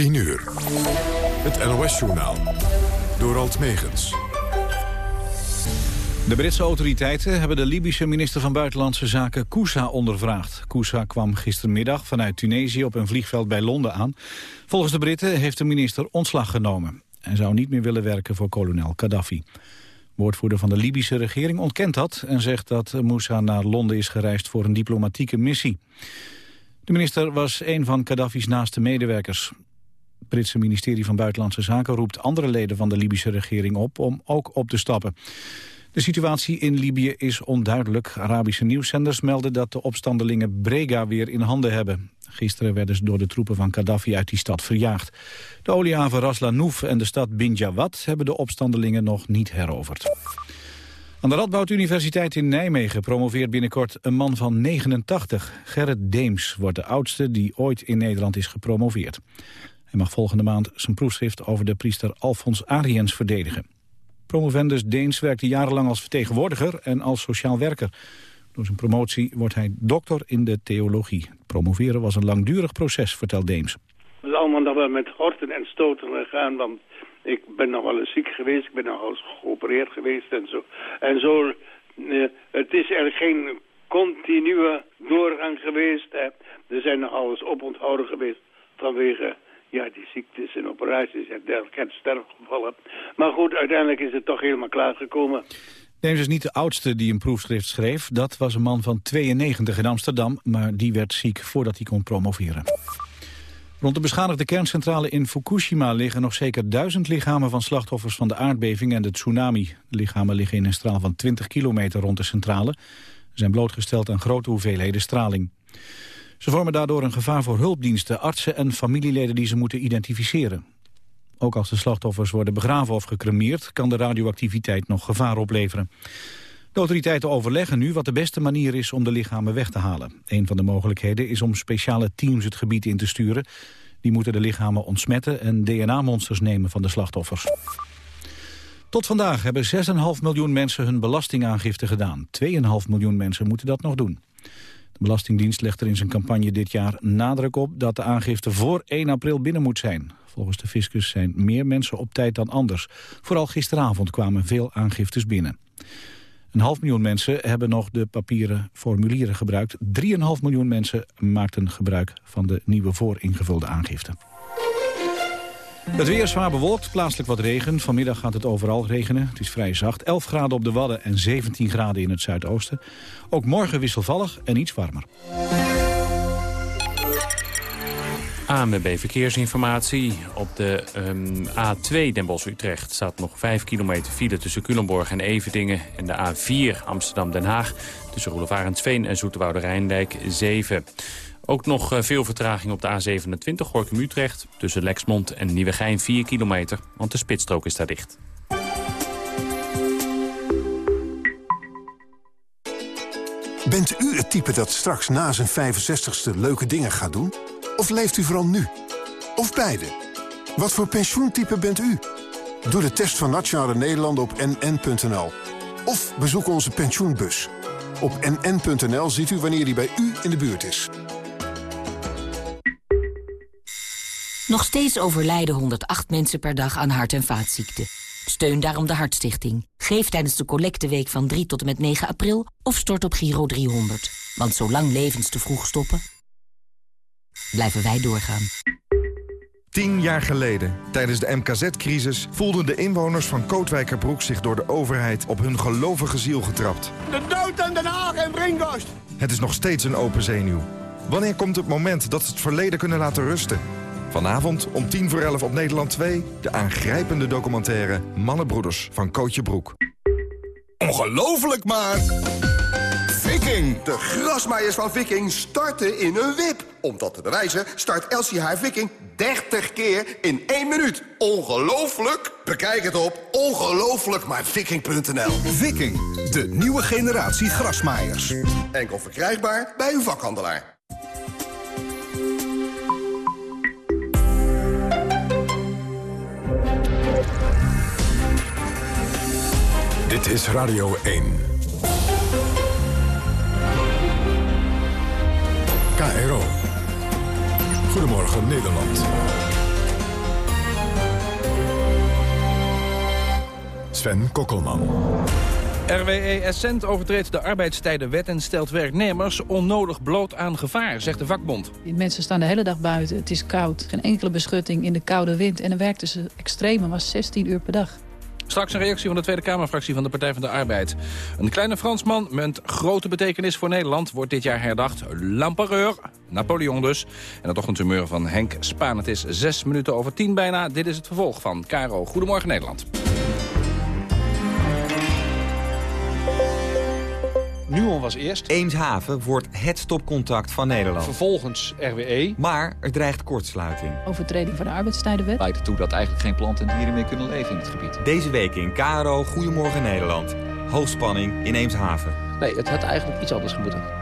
10 uur. Het NOS-journaal. Door Alt Megens. De Britse autoriteiten hebben de Libische minister van Buitenlandse Zaken Kousa ondervraagd. Kousa kwam gistermiddag vanuit Tunesië op een vliegveld bij Londen aan. Volgens de Britten heeft de minister ontslag genomen. en zou niet meer willen werken voor kolonel Gaddafi. Woordvoerder van de Libische regering ontkent dat... en zegt dat Moussa naar Londen is gereisd voor een diplomatieke missie. De minister was een van Gaddafi's naaste medewerkers. Het Britse ministerie van Buitenlandse Zaken roept andere leden van de Libische regering op om ook op te stappen. De situatie in Libië is onduidelijk. Arabische nieuwszenders melden dat de opstandelingen Brega weer in handen hebben. Gisteren werden ze door de troepen van Gaddafi uit die stad verjaagd. De oliehaven Ras Lanouf en de stad Bin Jawad hebben de opstandelingen nog niet heroverd. Aan de Radboud Universiteit in Nijmegen promoveert binnenkort een man van 89. Gerrit Deems wordt de oudste die ooit in Nederland is gepromoveerd. Hij mag volgende maand zijn proefschrift over de priester Alfons Ariens verdedigen. Promovendus Deens werkte jarenlang als vertegenwoordiger en als sociaal werker. Door zijn promotie wordt hij dokter in de theologie. Promoveren was een langdurig proces, vertelt Deens. Het is allemaal nog wel met horten en stoten gegaan, want ik ben nog wel eens ziek geweest, ik ben nog wel eens geopereerd geweest en zo. En zo, eh, het is er geen continue doorgang geweest. Er zijn nog alles oponthouden geweest vanwege ja, die ziektes en operaties en dergelijke sterfgevallen. Maar goed, uiteindelijk is het toch helemaal klaargekomen. Deems is niet de oudste die een proefschrift schreef. Dat was een man van 92 in Amsterdam, maar die werd ziek voordat hij kon promoveren. Rond de beschadigde kerncentrale in Fukushima liggen nog zeker duizend lichamen van slachtoffers van de aardbeving en de tsunami. De lichamen liggen in een straal van 20 kilometer rond de centrale. Ze zijn blootgesteld aan grote hoeveelheden straling. Ze vormen daardoor een gevaar voor hulpdiensten, artsen en familieleden die ze moeten identificeren. Ook als de slachtoffers worden begraven of gecremeerd... kan de radioactiviteit nog gevaar opleveren. De autoriteiten overleggen nu wat de beste manier is om de lichamen weg te halen. Een van de mogelijkheden is om speciale teams het gebied in te sturen. Die moeten de lichamen ontsmetten en DNA-monsters nemen van de slachtoffers. Tot vandaag hebben 6,5 miljoen mensen hun belastingaangifte gedaan. 2,5 miljoen mensen moeten dat nog doen. Belastingdienst legt er in zijn campagne dit jaar nadruk op dat de aangifte voor 1 april binnen moet zijn. Volgens de fiscus zijn meer mensen op tijd dan anders. Vooral gisteravond kwamen veel aangiftes binnen. Een half miljoen mensen hebben nog de papieren formulieren gebruikt. 3,5 miljoen mensen maakten gebruik van de nieuwe vooringevulde aangifte. Het weer zwaar bewolkt, plaatselijk wat regen. Vanmiddag gaat het overal regenen. Het is vrij zacht. 11 graden op de Wadden en 17 graden in het zuidoosten. Ook morgen wisselvallig en iets warmer. ANWB Verkeersinformatie. Op de ehm, A2 Den Bosch-Utrecht staat nog 5 kilometer file tussen Culemborg en Everdingen. En de A4 Amsterdam-Den Haag tussen Roelevarensveen en Zoeterwoude Rijndijk 7. Ook nog eh, veel vertraging op de A27 Gorkum-Utrecht... tussen Lexmond en Nieuwegein 4 kilometer, want de spitsstrook is daar dicht. Bent u het type dat straks na zijn 65ste leuke dingen gaat doen? Of leeft u vooral nu? Of beide? Wat voor pensioentype bent u? Doe de test van Nationale Nederlanden op nn.nl. Of bezoek onze pensioenbus. Op nn.nl ziet u wanneer die bij u in de buurt is. Nog steeds overlijden 108 mensen per dag aan hart- en vaatziekten. Steun daarom de Hartstichting. Geef tijdens de collecteweek van 3 tot en met 9 april of stort op Giro 300. Want zolang levens te vroeg stoppen, blijven wij doorgaan. Tien jaar geleden, tijdens de MKZ-crisis... voelden de inwoners van Kootwijkerbroek zich door de overheid... op hun gelovige ziel getrapt. De dood aan Den Haag en Brinkhorst! Het is nog steeds een open zenuw. Wanneer komt het moment dat ze het verleden kunnen laten rusten? Vanavond om tien voor elf op Nederland 2... de aangrijpende documentaire Mannenbroeders van Kootje Broek. Ongelooflijk maar... Viking! De grasmaaiers van Viking starten in een wip. Om dat te bewijzen start Elsie haar Viking 30 keer in 1 minuut. Ongelooflijk? Bekijk het op ongelooflijkmaarviking.nl Viking, de nieuwe generatie grasmaaiers. Enkel verkrijgbaar bij uw vakhandelaar. Dit is Radio 1. KRO. Goedemorgen Nederland. Sven Kokkelman. RWE Essent overtreedt de arbeidstijdenwet en stelt werknemers onnodig bloot aan gevaar, zegt de vakbond. Die mensen staan de hele dag buiten, het is koud, geen enkele beschutting in de koude wind en dan werkten ze extreem, was 16 uur per dag. Straks een reactie van de Tweede Kamerfractie van de Partij van de Arbeid. Een kleine Fransman met grote betekenis voor Nederland... wordt dit jaar herdacht. L'Empereur, Napoleon dus. En het ochtendhumeur van Henk Spaan. Het is zes minuten over tien bijna. Dit is het vervolg van Caro. Goedemorgen Nederland. Nuon was eerst. Eemshaven wordt het stopcontact van Nederland. Vervolgens RWE. Maar er dreigt kortsluiting. Overtreding van de arbeidstijdenwet. Leidt ertoe dat eigenlijk geen planten en dieren meer kunnen leven in het gebied. Deze week in KRO Goedemorgen Nederland. Hoogspanning in Eemshaven. Nee, het had eigenlijk iets anders moeten.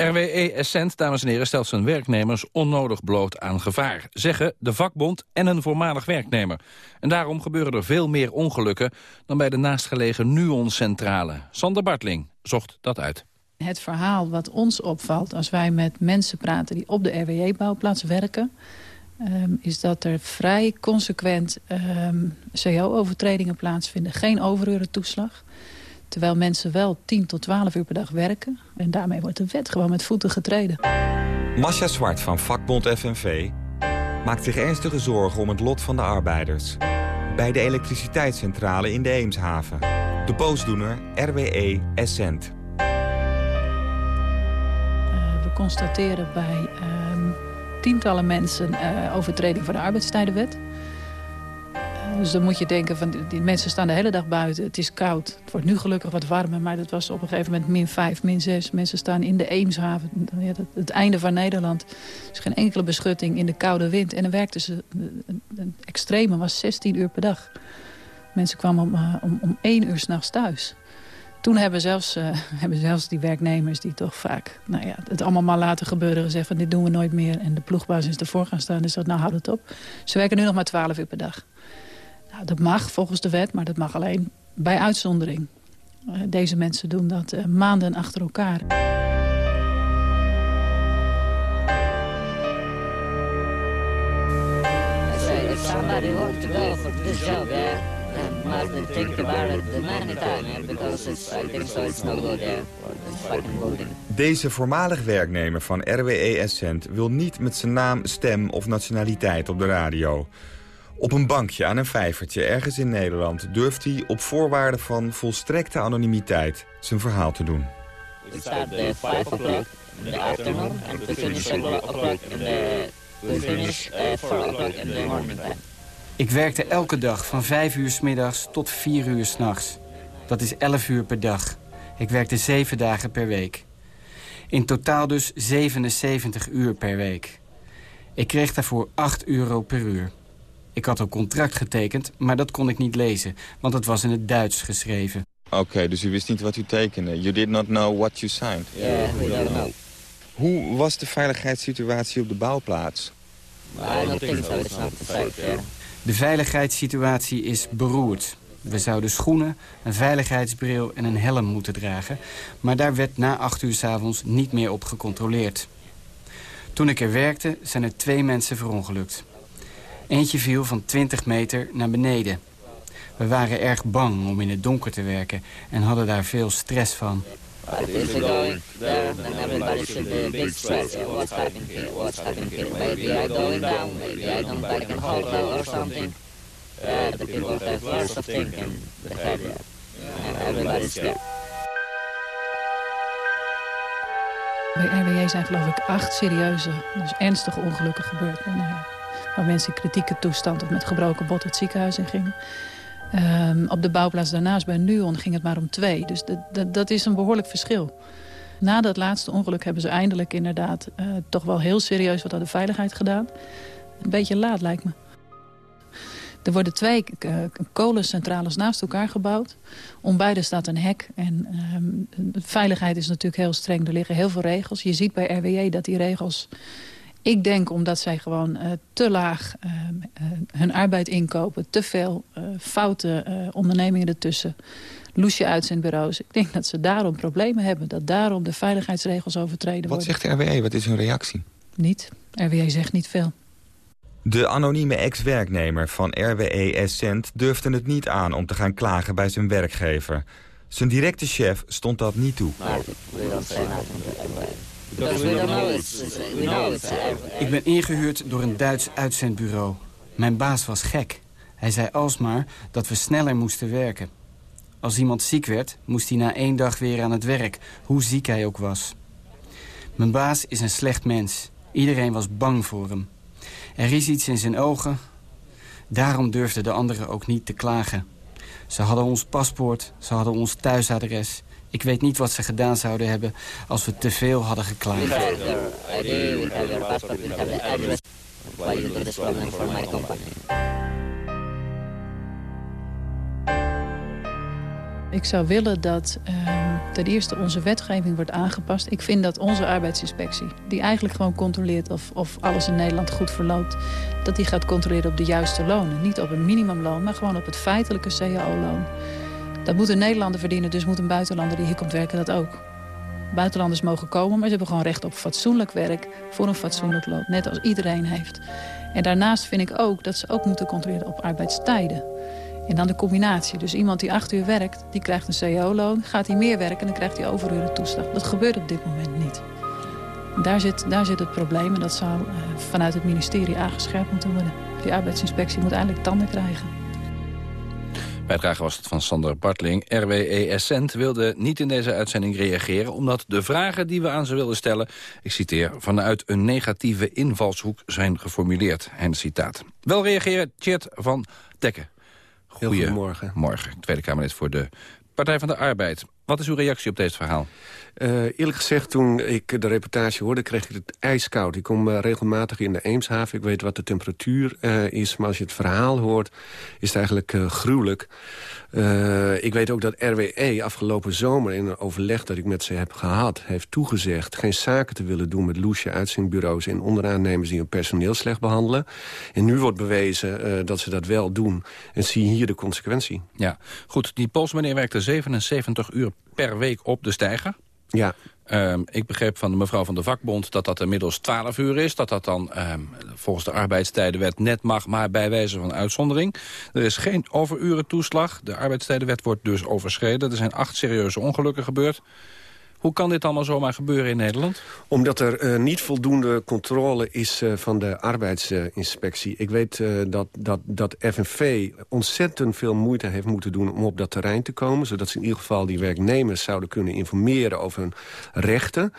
RWE Essent, dames en heren, stelt zijn werknemers onnodig bloot aan gevaar. Zeggen de vakbond en een voormalig werknemer. En daarom gebeuren er veel meer ongelukken dan bij de naastgelegen Nuon-centrale. Sander Bartling zocht dat uit. Het verhaal wat ons opvalt als wij met mensen praten die op de RWE-bouwplaats werken... Um, is dat er vrij consequent ehm, CO-overtredingen plaatsvinden. Geen overurentoeslag. Terwijl mensen wel 10 tot 12 uur per dag werken. En daarmee wordt de wet gewoon met voeten getreden. Masha Zwart van vakbond FNV maakt zich ernstige zorgen om het lot van de arbeiders. Bij de elektriciteitscentrale in de Eemshaven. De boosdoener RWE Essent. Uh, we constateren bij uh, tientallen mensen uh, overtreding van de arbeidstijdenwet. Dus dan moet je denken, van die mensen staan de hele dag buiten. Het is koud. Het wordt nu gelukkig wat warmer, maar dat was op een gegeven moment min 5, min 6. Mensen staan in de Eemshaven, het einde van Nederland. Er is geen enkele beschutting in de koude wind. En dan werkten ze, een extreme was 16 uur per dag. Mensen kwamen om, uh, om, om 1 uur s'nachts thuis. Toen hebben zelfs, uh, hebben zelfs die werknemers die toch vaak nou ja, het allemaal maar laten gebeuren... gezegd van dit doen we nooit meer. En de ploegbaas is ervoor gaan staan. Dus dat nou houd het op. Ze werken nu nog maar 12 uur per dag. Nou, dat mag volgens de wet, maar dat mag alleen bij uitzondering. Uh, deze mensen doen dat uh, maanden achter elkaar. Somebody hope to go for this job, yeah. must think about it the many times because it's, I think so it's no good there. Deze voormalig werknemer van RWE Essent wil niet met zijn naam, stem of nationaliteit op de radio. Op een bankje aan een vijvertje ergens in Nederland... durft hij op voorwaarde van volstrekte anonimiteit zijn verhaal te doen. We start at 5 o'clock in the afternoon and we finish o'clock in the... We finish 4 o'clock in the morning time. Ik werkte elke dag van 5 uur s middags tot 4 uur s'nachts. Dat is 11 uur per dag. Ik werkte 7 dagen per week. In totaal dus 77 uur per week. Ik kreeg daarvoor 8 euro per uur. Ik had een contract getekend, maar dat kon ik niet lezen, want het was in het Duits geschreven. Oké, dus u wist niet wat u tekende. You did not know what you signed. Ja, yeah, we don't know. Hoe was de veiligheidssituatie op de bouwplaats? De veiligheidssituatie is beroerd. We zouden schoenen, een veiligheidsbril en een helm moeten dragen... maar daar werd na acht uur s avonds niet meer op gecontroleerd. Toen ik er werkte, zijn er twee mensen verongelukt. Eentje viel van 20 meter naar beneden. We waren erg bang om in het donker te werken en hadden daar veel stress van. Bij RWE zijn geloof ik acht serieuze, dus ernstige ongelukken gebeurd. Waar mensen in kritieke toestand of met gebroken bot het ziekenhuis in gingen. Um, op de bouwplaats daarnaast bij Nuon ging het maar om twee. Dus dat is een behoorlijk verschil. Na dat laatste ongeluk hebben ze eindelijk inderdaad uh, toch wel heel serieus wat aan de veiligheid gedaan. Een beetje laat lijkt me. Er worden twee uh, kolencentrales naast elkaar gebouwd. Om beide staat een hek. En de veiligheid is natuurlijk heel streng. Er liggen heel veel regels. Je ziet bij RWE dat die regels ik denk omdat zij gewoon uh, te laag uh, uh, hun arbeid inkopen. Te veel foute ondernemingen ertussen. Loesje uitzendbureaus. Ik denk dat ze daarom problemen hebben. Dat daarom de veiligheidsregels overtreden Wat worden. Wat zegt de RWE? Wat is hun reactie? Niet. RWE zegt niet veel. De anonieme ex-werknemer van RWE Essent durfde het niet aan om te gaan klagen bij zijn werkgever. Zijn directe chef stond dat niet toe. Ik ben ingehuurd door een Duits uitzendbureau. Mijn baas was gek. Hij zei alsmaar dat we sneller moesten werken. Als iemand ziek werd, moest hij na één dag weer aan het werk, hoe ziek hij ook was. Mijn baas is een slecht mens. Iedereen was bang voor hem. Er is iets in zijn ogen. Daarom durfden de anderen ook niet te klagen. Ze hadden ons paspoort, ze hadden ons thuisadres. Ik weet niet wat ze gedaan zouden hebben als we te veel hadden geklaagd. Ik zou willen dat uh, ten eerste onze wetgeving wordt aangepast. Ik vind dat onze arbeidsinspectie, die eigenlijk gewoon controleert of, of alles in Nederland goed verloopt, dat die gaat controleren op de juiste lonen. Niet op een minimumloon, maar gewoon op het feitelijke cao-loon. Dat moet een Nederlander verdienen, dus moet een buitenlander die hier komt werken dat ook. Buitenlanders mogen komen, maar ze hebben gewoon recht op fatsoenlijk werk voor een fatsoenlijk loon. Net als iedereen heeft. En daarnaast vind ik ook dat ze ook moeten controleren op arbeidstijden. En dan de combinatie. Dus iemand die acht uur werkt, die krijgt een cao-loon. Gaat hij meer werken, dan krijgt hij overuren toeslag. Dat gebeurt op dit moment niet. Daar zit, daar zit het probleem en dat zou uh, vanuit het ministerie aangescherpt moeten worden. Die arbeidsinspectie moet eigenlijk tanden krijgen. Bijdrage was het van Sander Bartling. RWE Essent wilde niet in deze uitzending reageren... omdat de vragen die we aan ze wilden stellen... ik citeer, vanuit een negatieve invalshoek zijn geformuleerd. En citaat. Wel reageren Tjert van Dekken. Goedemorgen. Morgen, Tweede Kamerlid voor de Partij van de Arbeid. Wat is uw reactie op deze verhaal? Uh, eerlijk gezegd, toen ik de reportage hoorde, kreeg ik het ijskoud. Ik kom uh, regelmatig in de Eemshaven. Ik weet wat de temperatuur uh, is. Maar als je het verhaal hoort, is het eigenlijk gruwelijk. ik weet ook dat RWE afgelopen zomer in een overleg dat ik met ze heb gehad... heeft toegezegd geen zaken te willen doen met loesje uitzendbureaus... en onderaannemers die hun personeel slecht behandelen. En nu wordt bewezen dat ze dat wel doen. En zie hier de consequentie. Ja, goed. Die Poolse meneer werkte 77 uur per week op de stijger. Ja. Um, ik begreep van de mevrouw van de vakbond dat dat inmiddels 12 uur is. Dat dat dan um, volgens de arbeidstijdenwet net mag, maar bij wijze van uitzondering. Er is geen overurentoeslag. De arbeidstijdenwet wordt dus overschreden. Er zijn acht serieuze ongelukken gebeurd. Hoe kan dit allemaal zomaar gebeuren in Nederland? Omdat er uh, niet voldoende controle is uh, van de arbeidsinspectie. Ik weet uh, dat, dat, dat FNV ontzettend veel moeite heeft moeten doen... om op dat terrein te komen. Zodat ze in ieder geval die werknemers zouden kunnen informeren over hun rechten.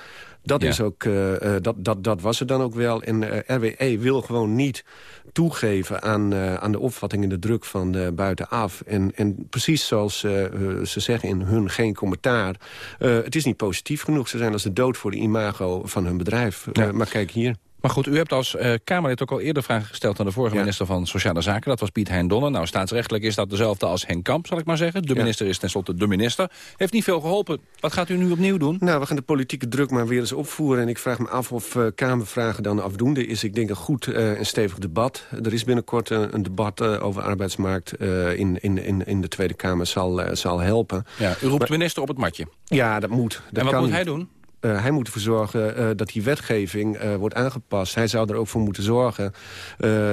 Dat, is ook, uh, dat, dat, dat was het dan ook wel. En uh, RWE wil gewoon niet toegeven aan, uh, aan de opvatting en de druk van buitenaf. En, en precies zoals ze zeggen in hun geen commentaar... het is niet positief genoeg. Ze zijn als de dood voor de imago van hun bedrijf. Ja. maar kijk hier. Maar goed, u hebt als uh, Kamerlid ook al eerder vragen gesteld... aan de vorige ja. minister van Sociale Zaken. Dat was Piet Hein Donner. Nou, staatsrechtelijk is dat dezelfde als Henk Kamp, zal ik maar zeggen. De minister is tenslotte de minister. Heeft niet veel geholpen. Wat gaat u nu opnieuw doen? Nou, we gaan de politieke druk maar weer eens opvoeren. En ik vraag me af of uh, Kamervragen dan afdoende is. Ik denk een goed uh, en stevig debat. Er is binnenkort een debat over arbeidsmarkt in, in, in, in de Tweede Kamer zal, zal helpen. Ja, u roept de minister op het matje. Ja, dat moet. Dat en wat kan moet hij doen? Uh, hij moet ervoor zorgen uh, dat die wetgeving uh, wordt aangepast. Hij zou er ook voor moeten zorgen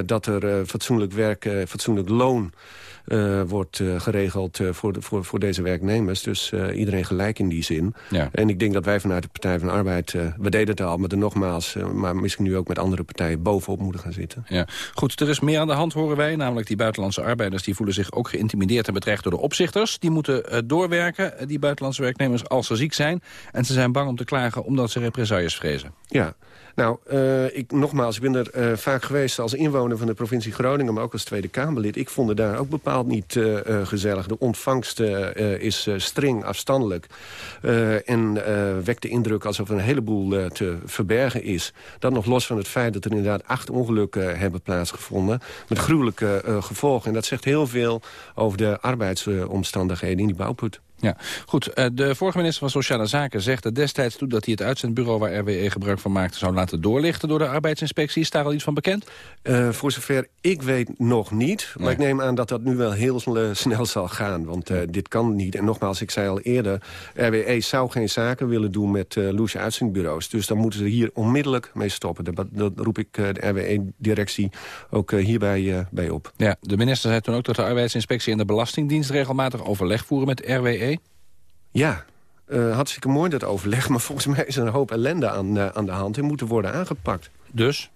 dat er fatsoenlijk werk, fatsoenlijk loon uh, wordt uh, geregeld uh, voor, de, voor, voor deze werknemers. Dus iedereen gelijk in die zin. Ja. En ik denk dat wij vanuit de Partij van de Arbeid... we deden het al, maar er nogmaals... maar misschien nu ook met andere partijen bovenop moeten gaan zitten. Ja. Goed, er is meer aan de hand, horen wij. Namelijk die buitenlandse arbeiders die voelen zich ook geïntimideerd en bedreigd door de opzichters. Die moeten doorwerken, die buitenlandse werknemers, als ze ziek zijn. En ze zijn bang om te klagen omdat ze represailles vrezen. Ja. Nou, uh, ik, nogmaals, ik ben er uh, vaak geweest als inwoner van de provincie Groningen... maar ook als Tweede Kamerlid. Ik vond het daar ook bepaald niet uh, gezellig. De ontvangst is streng afstandelijk. en wekt de indruk alsof er een heleboel te verbergen is. Dat nog los van het feit dat er inderdaad acht ongelukken hebben plaatsgevonden... met gruwelijke gevolgen. En dat zegt heel veel over de arbeidsomstandigheden in die bouwput. Ja, goed. Eh, de vorige minister van Sociale Zaken zegt er destijds toe... dat hij het uitzendbureau waar RWE gebruik van maakte... zou laten doorlichten door de arbeidsinspectie. Is daar al iets van bekend? Uh, voor zover ik weet nog niet. Maar ik neem aan dat dat nu wel heel snel zal gaan. Want uh, dit kan niet. En nogmaals, ik zei al eerder... RWE zou geen zaken willen doen met uh, loesje uitzendbureaus. Dus dan moeten ze hier onmiddellijk mee stoppen. Dat, dat roep ik de RWE-directie ook hierbij bij op. Ja, de minister zei toen ook dat de arbeidsinspectie en de Belastingdienst... regelmatig overleg voeren met RWE. Ja, uh, hartstikke mooi dat overleg. Maar volgens mij is er een hoop ellende aan, uh, aan de hand. en moeten worden aangepakt. Dus?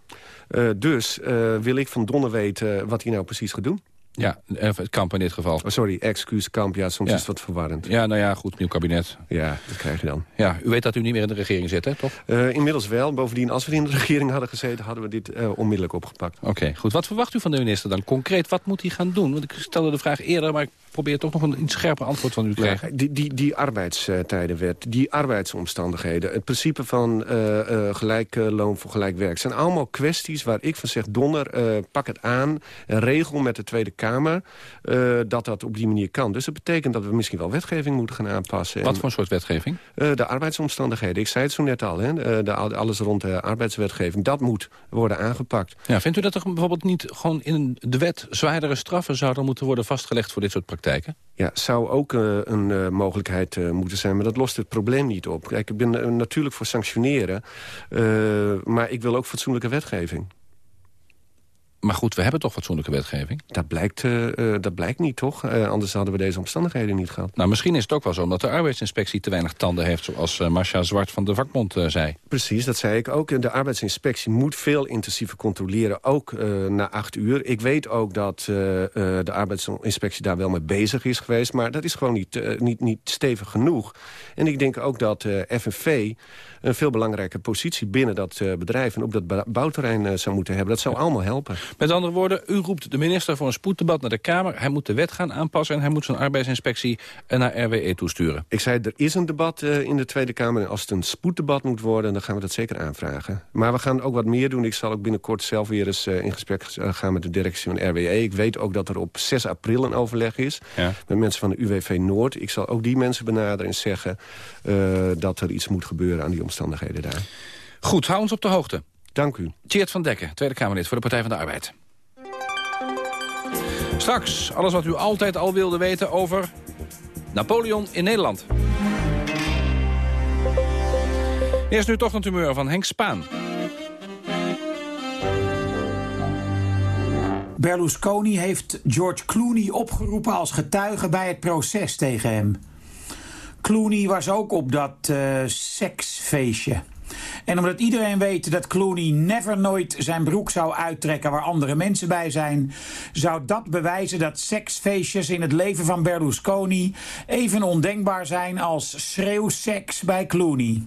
Uh, dus wil ik van Donner weten wat hij nou precies gaat doen. Ja, het kamp in dit geval. Oh, sorry, excuus, kamp. Ja, soms ja. is het wat verwarrend. Ja, nou ja, goed, nieuw kabinet. Ja, dat krijg je dan. Ja, u weet dat u niet meer in de regering zit, hè, toch? Uh, inmiddels wel. Bovendien, als we in de regering hadden gezeten... hadden we dit uh, onmiddellijk opgepakt. Oké, okay, goed. Wat verwacht u van de minister dan? Concreet, wat moet hij gaan doen? Want ik stelde de vraag eerder, maar ik probeer toch nog een iets scherper antwoord van u te krijgen. Ja, die, die, die arbeidstijdenwet, die arbeidsomstandigheden... het principe van uh, gelijk loon voor gelijk werk... zijn allemaal kwesties waar ik van zeg... Donner, pak het aan, regel met de Tweede Kamer... Dat dat op die manier kan. Dus dat betekent dat we misschien wel wetgeving moeten gaan aanpassen. Wat voor een soort wetgeving? De arbeidsomstandigheden. Ik zei het zo net al. Hè? De, alles rond de arbeidswetgeving. Dat moet worden aangepakt. Ja, vindt u dat er bijvoorbeeld niet gewoon in de wet... zwaardere straffen zouden moeten worden vastgelegd voor dit soort praktijken? Ja, zou ook een mogelijkheid moeten zijn. Maar dat lost het probleem niet op. Kijk, ik ben natuurlijk voor sanctioneren. maar ik wil ook fatsoenlijke wetgeving. Maar goed, we hebben toch fatsoenlijke wetgeving? Dat blijkt, uh, uh, dat blijkt niet, toch? Uh, anders hadden we deze omstandigheden niet gehad. Nou, misschien is het ook wel zo omdat de arbeidsinspectie te weinig tanden heeft... zoals Marcia Zwart van de vakbond zei. Precies, dat zei ik ook. De arbeidsinspectie moet veel intensiever controleren, ook na acht uur. Ik weet ook dat de arbeidsinspectie daar wel mee bezig is geweest... maar dat is gewoon niet, niet, niet stevig genoeg. En ik denk ook dat FNV een veel belangrijke positie binnen dat bedrijf... en op dat bouwterrein zou moeten hebben. Dat zou allemaal helpen. Met andere woorden, u roept de minister voor een spoeddebat naar de Kamer. Hij moet de wet gaan aanpassen en hij moet zijn arbeidsinspectie naar RWE toesturen. Ik zei, er is een debat uh, in de Tweede Kamer. En als het een spoeddebat moet worden, dan gaan we dat zeker aanvragen. Maar we gaan ook wat meer doen. Ik zal ook binnenkort zelf weer eens uh, in gesprek gaan met de directie van RWE. Ik weet ook dat er op 6 april een overleg is ja. met mensen van de UWV Noord. Ik zal ook die mensen benaderen en zeggen uh, dat er iets moet gebeuren aan die omstandigheden daar. Goed, hou ons op de hoogte. Dank u. Tjeerd van Dekken, Tweede Kamerlid voor de Partij van de Arbeid. Straks alles wat u altijd al wilde weten over Napoleon in Nederland. Eerst nu toch een tumeur van Henk Spaan. Berlusconi heeft George Clooney opgeroepen als getuige bij het proces tegen hem. Clooney was ook op dat uh, seksfeestje. En omdat iedereen weet dat Clooney never nooit zijn broek zou uittrekken waar andere mensen bij zijn, zou dat bewijzen dat seksfeestjes in het leven van Berlusconi even ondenkbaar zijn als schreeuwseks bij Clooney.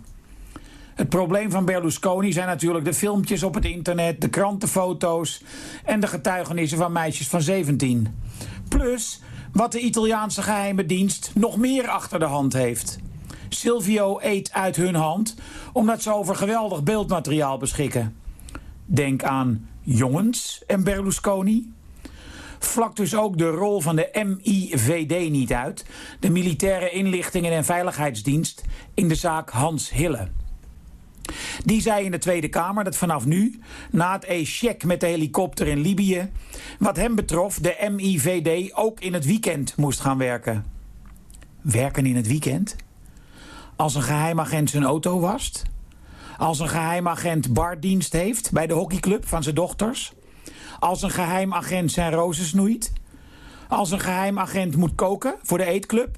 Het probleem van Berlusconi zijn natuurlijk de filmpjes op het internet, de krantenfoto's en de getuigenissen van meisjes van 17. Plus wat de Italiaanse geheime dienst nog meer achter de hand heeft. Silvio eet uit hun hand omdat ze over geweldig beeldmateriaal beschikken. Denk aan jongens en Berlusconi. Vlak dus ook de rol van de MIVD niet uit, de Militaire Inlichtingen en Veiligheidsdienst, in de zaak Hans Hille. Die zei in de Tweede Kamer dat vanaf nu, na het échec met de helikopter in Libië, wat hem betrof de MIVD ook in het weekend moest gaan werken. Werken in het weekend? Als een geheimagent zijn auto wast? Als een geheimagent bardienst heeft bij de hockeyclub van zijn dochters? Als een geheimagent zijn rozen snoeit? Als een geheimagent moet koken voor de eetclub?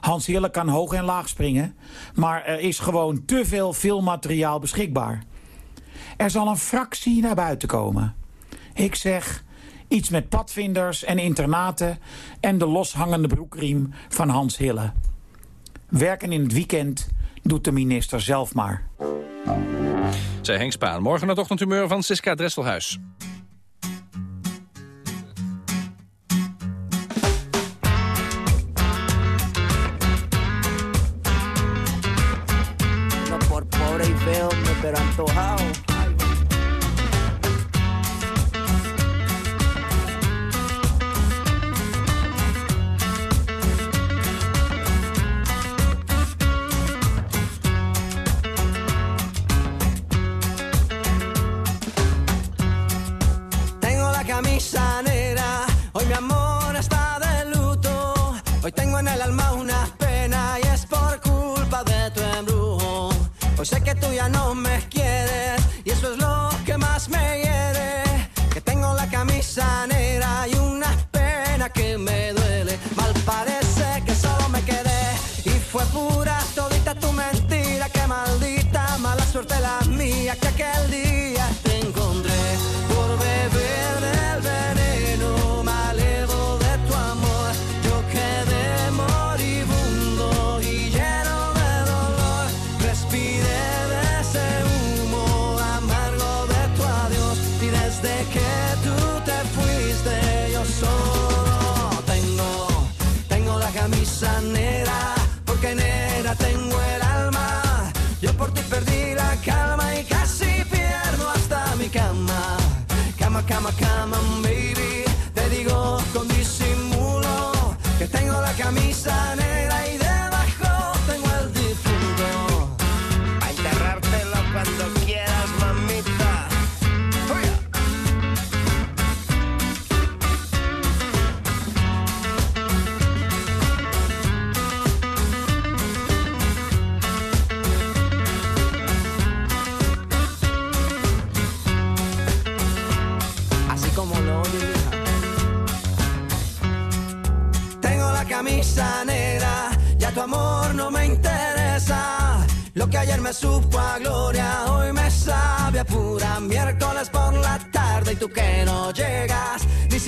Hans Hille kan hoog en laag springen, maar er is gewoon te veel filmmateriaal beschikbaar. Er zal een fractie naar buiten komen. Ik zeg iets met padvinders en internaten en de loshangende broekriem van Hans Hille. Werken in het weekend doet de minister zelf maar. Zij Henk Spaan. Morgen het ochtendhumeur van Siska Dresselhuis.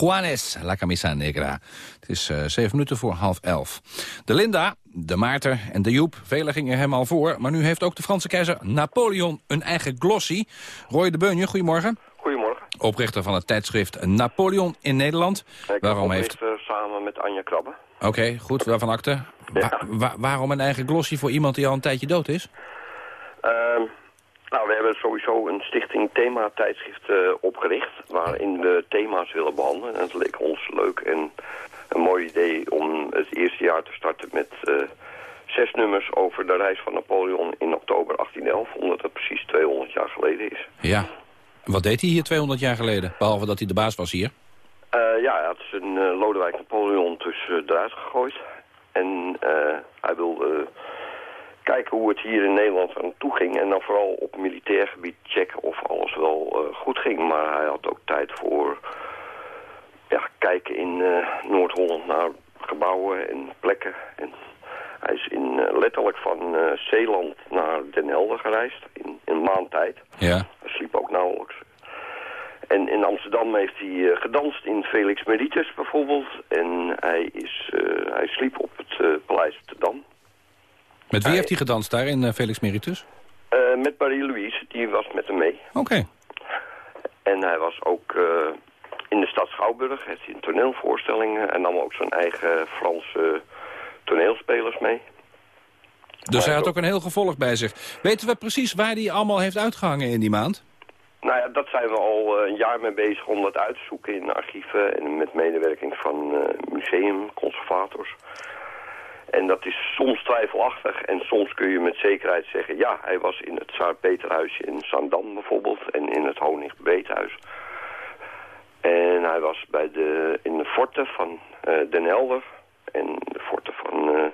Juanes, La Camisa Negra. Het is eh, zeven minuten voor half elf. De Linda, de Maarten en de Joep, velen gingen hem al voor... maar nu heeft ook de Franse keizer Napoleon een eigen glossy. Roy de Beunje, goedemorgen. Goedemorgen. Oprichter van het tijdschrift Napoleon in Nederland. Ik Waarom heeft... samen met Anja Krabbe. Oké, goed, waarvan akte. Wa- wa- waarom een eigen glossy voor iemand die al een tijdje dood is? Ehm, nou, we hebben sowieso een stichting thema-tijdschrift eh, opgericht... waarin we thema's willen behandelen. En het leek ons leuk en een mooi idee om het eerste jaar te starten met... eh, zes nummers over de reis van Napoleon in oktober 1811... omdat het precies 200 jaar geleden is. Ja. Wat deed hij hier 200 jaar geleden? Behalve dat hij de baas was hier. Eh, ja, hij had zijn eh, Lodewijk Napoleon tussen eruit gegooid. En hij wilde kijken hoe het hier in Nederland aan toe ging. En dan vooral op militair gebied checken of alles wel eh, goed ging. Maar hij had ook tijd voor ja, kijken in eh, Noord-Holland naar gebouwen en plekken. En hij is in, eh, letterlijk van Zeeland naar Den Helder gereisd in, in een maand tijd. Ja. Hij sliep ook nauwelijks. En in Amsterdam heeft hij gedanst in Felix Meritus bijvoorbeeld. En hij, is, hij sliep op het Paleis op de Dam. Met wie heeft hij gedanst daar in eh, Felix Meritus? Eh, met Marie-Louise, die was met hem mee. Oké. En hij was ook eh, in de stad Schouwburg, heeft hij een toneelvoorstelling... eh, en nam ook zijn eigen Franse toneelspelers mee. Dus hij had ook een heel gevolg bij zich. Weten we precies waar hij allemaal heeft uitgehangen in die maand? Nou ja, dat zijn we al een jaar mee bezig om dat uit te zoeken in archieven... en met medewerking van museumconservators. En dat is soms twijfelachtig en soms kun je met zekerheid zeggen... ja, hij was in het Zuid-Peterhuisje in Zandam bijvoorbeeld en in het Honigbeethuis. En hij was bij de, in de forten van eh, Den Helder en de forten van eh,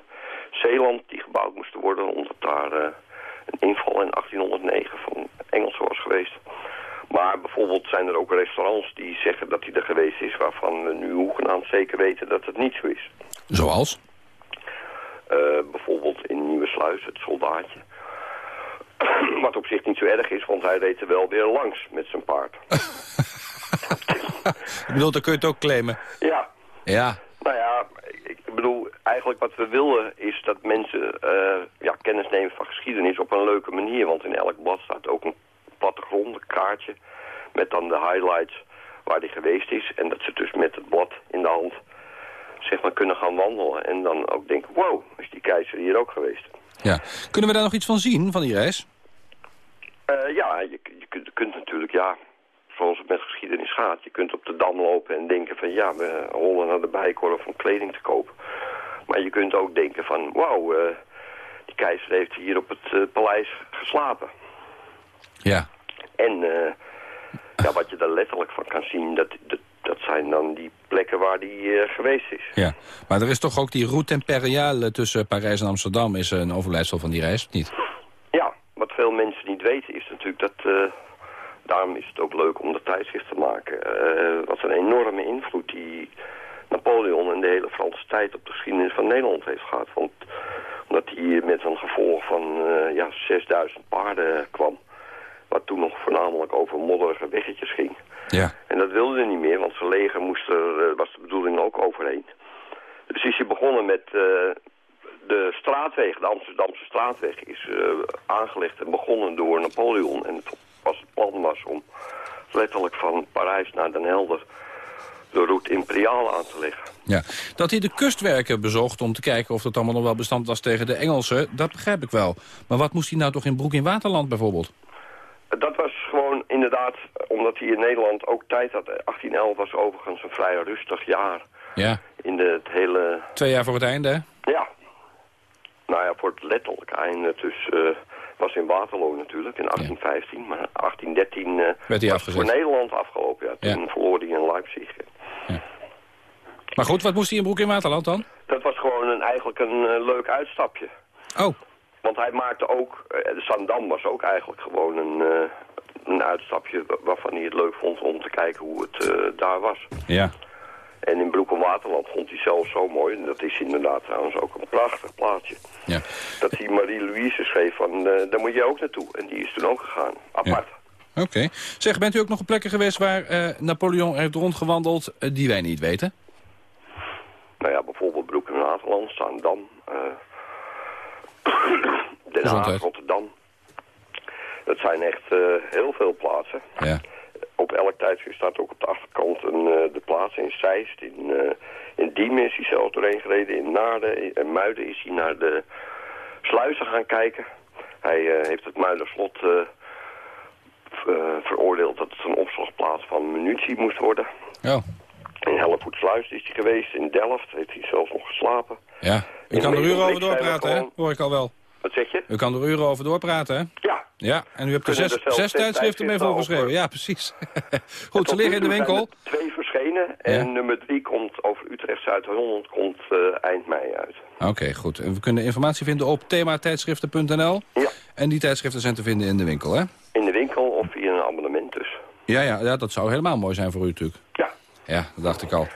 Zeeland die gebouwd moesten worden... omdat daar eh, een inval in 1809 van Engelsen was geweest. Maar bijvoorbeeld zijn er ook restaurants die zeggen dat hij er geweest is... waarvan we nu hoegenaamd zeker weten dat het niet zo is. Zoals? Uh, bijvoorbeeld in Nieuwe Sluis, het soldaatje. Wat op zich niet zo erg is, want hij reed er wel weer langs met zijn paard. ik bedoel, dan kun je het ook claimen. Ja. Ja. Nou ja, ik bedoel, eigenlijk wat we willen is dat mensen uh, ja, kennis nemen van geschiedenis op een leuke manier. Want in elk blad staat ook een plattegrond, een kaartje, met dan de highlights waar die geweest is. En dat ze dus met het blad in de hand zeg maar, kunnen gaan wandelen. En dan ook denken, wow, is die keizer hier ook geweest. Ja. Kunnen we daar nog iets van zien, van die reis? Uh, ja, je, je, kunt, kunt, natuurlijk, ja, zoals het met geschiedenis gaat. Je kunt op de Dam lopen en denken van, ja, we hollen naar de bijkorf om kleding te kopen. Maar je kunt ook denken van, wauw, uh, die keizer heeft hier op het uh, paleis geslapen. Ja. En ja, wat je daar letterlijk van kan zien, dat, dat, dat zijn dan die plekken waar die uh, geweest is. Ja, maar er is toch ook die route imperiale tussen Parijs en Amsterdam... is een overblijfsel van die reis, niet? Ja, wat veel mensen niet weten is natuurlijk dat... Uh, daarom is het ook leuk om de tijdschrift te maken. Uh, wat een enorme invloed die Napoleon en de hele Franse tijd... op de geschiedenis van Nederland heeft gehad. Want omdat hij met een gevolg van ja, 6000 paarden kwam... wat toen nog voornamelijk over modderige weggetjes ging... Ja. En dat wilde hij niet meer, want zijn leger moest er, was de bedoeling ook overheen. Dus is hij begonnen met uh, de straatweg, de Amsterdamse straatweg, is uh, aangelegd en begonnen door Napoleon. En het, was, het plan was om letterlijk van Parijs naar Den Helder de route imperiaal aan te leggen. Ja, dat hij de kustwerken bezocht om te kijken of het allemaal nog wel bestand was tegen de Engelsen, dat begrijp ik wel. Maar wat moest hij nou toch in Broek in Waterland bijvoorbeeld? Inderdaad, omdat hij in Nederland ook tijd had. 1811 was overigens een vrij rustig jaar. Ja. In de, het hele... Twee jaar voor het einde, hè? Ja. Nou ja, voor het letterlijk einde. Dus uh, was in Waterloo natuurlijk, in 1815. Ja. Maar 1813 uh, Werd hij afgezet. voor Nederland afgelopen. Ja. Toen Ja. verloor hij in Leipzig. Ja. Maar goed, wat moest hij in Broek in Waterland dan? Dat was gewoon een, eigenlijk een uh, leuk uitstapje. Oh. Want hij maakte ook, de Sandam was ook eigenlijk gewoon een, een uitstapje waarvan hij het leuk vond om te kijken hoe het uh, daar was. Ja. En in Broek en Waterland vond hij zelf zo mooi, en dat is inderdaad trouwens ook een prachtig plaatsje. Ja. Dat hij Marie-Louise schreef van, uh, daar moet je ook naartoe. En die is toen ook gegaan, apart. Ja. Oké. Okay. Zeg, bent u ook nog op plekken geweest waar uh, Napoleon heeft rondgewandeld die wij niet weten? Nou ja, bijvoorbeeld Broek en Waterland, Zaandam, Den Haag, Rotterdam. Dat zijn echt uh, heel veel plaatsen. Ja. Op elk tijdschrift staat ook op de achterkant een, uh, de plaats in Zeist. In, uh, in Diemen is hij zelf doorheen gereden. In Naarden en Muiden is hij naar de sluizen gaan kijken. Hij heeft het Muiderslot veroordeeld dat het een opslagplaats van munitie moest worden. Oh. In Hellevoetsluis is hij geweest. In Delft heeft hij zelfs nog geslapen. Ja, u kan er uren over doorpraten, hè? Hoor ik al wel. Wat zeg je? U kan er uren over doorpraten, hè? Ja. Ja, en u hebt er zes, zes tijdschriften mee volgeschreven. Ja, precies. Goed, ze liggen in de winkel. twee verschenen en ja. nummer drie komt over Utrecht Zuid-Holland komt uh, eind mei uit. Oké, okay, goed. En we kunnen informatie vinden op thematijdschriften.nl. Ja. En die tijdschriften zijn te vinden in de winkel, hè? In de winkel of via een abonnement dus. Ja, ja, ja dat zou helemaal mooi zijn voor u natuurlijk. Ja. Ja, dat dacht ik al.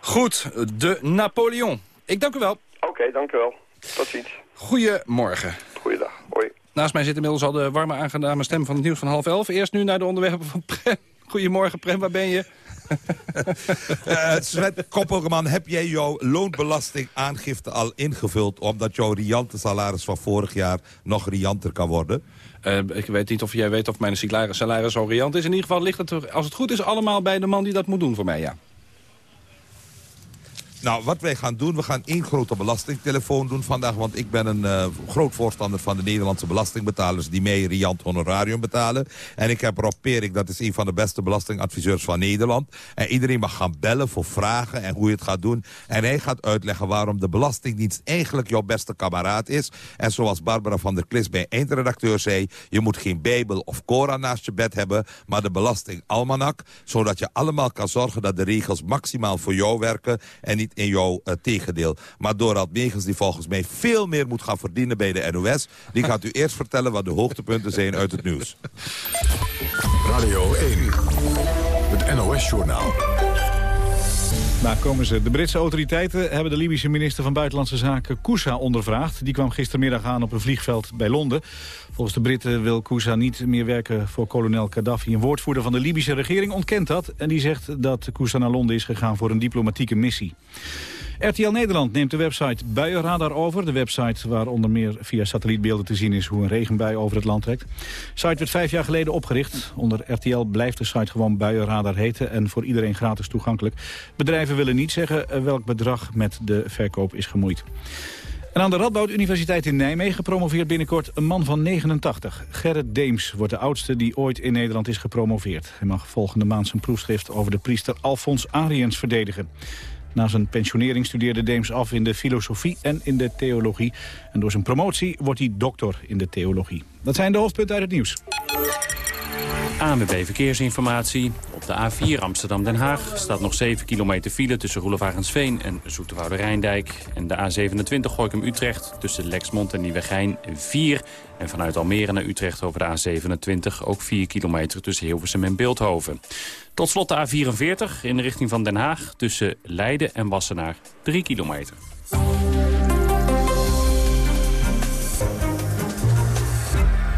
Goed, de Napoleon. Ik dank u wel. Oké, okay, dank u wel. Tot ziens. Goedemorgen. Goeiedag. Naast mij zit inmiddels al de warme aangename stem van het nieuws van half elf. Eerst nu naar de onderwerpen van Prem. Goedemorgen Prem, waar ben je? uh, Sven Koppelman, heb jij jouw loonbelastingaangifte al ingevuld... omdat jouw riante salaris van vorig jaar nog rianter kan worden? Uh, ik weet niet of jij weet of mijn salaris, salaris zo riant is. In ieder geval ligt het, als het goed is, allemaal bij de man die dat moet doen voor mij, ja. Nou, wat wij gaan doen, we gaan één grote belastingtelefoon doen vandaag. Want ik ben een eh, groot voorstander van de Nederlandse belastingbetalers... die mij riant honorarium betalen. En ik heb Rob Perik, dat is een van de beste belastingadviseurs van Nederland. En iedereen mag gaan bellen voor vragen en hoe je het gaat doen. En hij gaat uitleggen waarom de Belastingdienst eigenlijk jouw beste kameraad is. En zoals Barbara van der Klis bij eindredacteur zei... je moet geen Bijbel of Koran naast je bed hebben... maar de belastingalmanak, zodat je allemaal kan zorgen dat de regels maximaal voor jou werken... en niet in jouw uh, tegendeel. Maar Dorald Megens, die volgens mij veel meer moet gaan verdienen bij de NOS... die gaat u eerst vertellen wat de hoogtepunten zijn uit het nieuws. Radio 1, het NOS-journaal. Daar komen ze. De Britse autoriteiten hebben de Libische minister van Buitenlandse Zaken Kousa ondervraagd. Die kwam gistermiddag aan op een vliegveld bij Londen. Volgens de Britten wil Kousa niet meer werken voor kolonel Gaddafi. Een woordvoerder van de Libische regering ontkent dat. En die zegt dat Kousa naar Londen is gegaan voor een diplomatieke missie. RTL Nederland neemt de website Buienradar over. De website waar onder meer via satellietbeelden te zien is hoe een regenbui over het land trekt. De site werd vijf jaar geleden opgericht. Onder RTL blijft de site gewoon Buienradar heten en voor iedereen gratis toegankelijk. Bedrijven willen niet zeggen welk bedrag met de verkoop is gemoeid. En aan de Radboud Universiteit in Nijmegen promoveert binnenkort een man van 89. Gerrit Deems wordt de oudste die ooit in Nederland is gepromoveerd. Hij mag volgende maand zijn proefschrift over de priester Alfons Ariens verdedigen. Na zijn pensionering studeerde Deems af in de filosofie en in de theologie. En door zijn promotie wordt hij doctor in de theologie. Dat zijn de hoofdpunten uit het nieuws. ANWB Verkeersinformatie. Op de A4 Amsterdam-Den Haag staat nog 7 kilometer file... tussen Roelevagensveen en Zoeterwoude Rijndijk. En de A27 Gorkum-Utrecht tussen Lexmond en Nieuwegein 4. En vanuit Almere naar Utrecht over de A27 ook 4 kilometer... tussen Hilversum en Beeldhoven. Tot slot de A44 in de richting van Den Haag... tussen Leiden en Wassenaar 3 kilometer.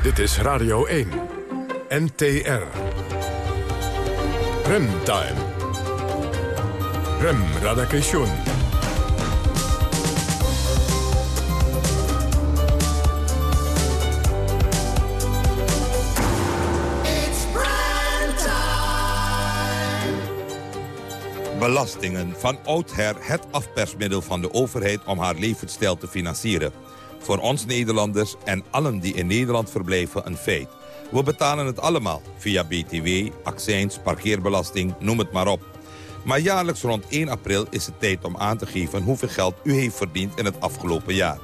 Dit is Radio 1. NTR. Remtime. Rem Radakation. Belastingen van oudsher het afpersmiddel van de overheid om haar levensstijl te financieren. Voor ons Nederlanders en allen die in Nederland verblijven een feit. We betalen het allemaal via BTW, accijns, parkeerbelasting, noem het maar op. Maar jaarlijks rond 1 april is het tijd om aan te geven hoeveel geld u heeft verdiend in het afgelopen jaar.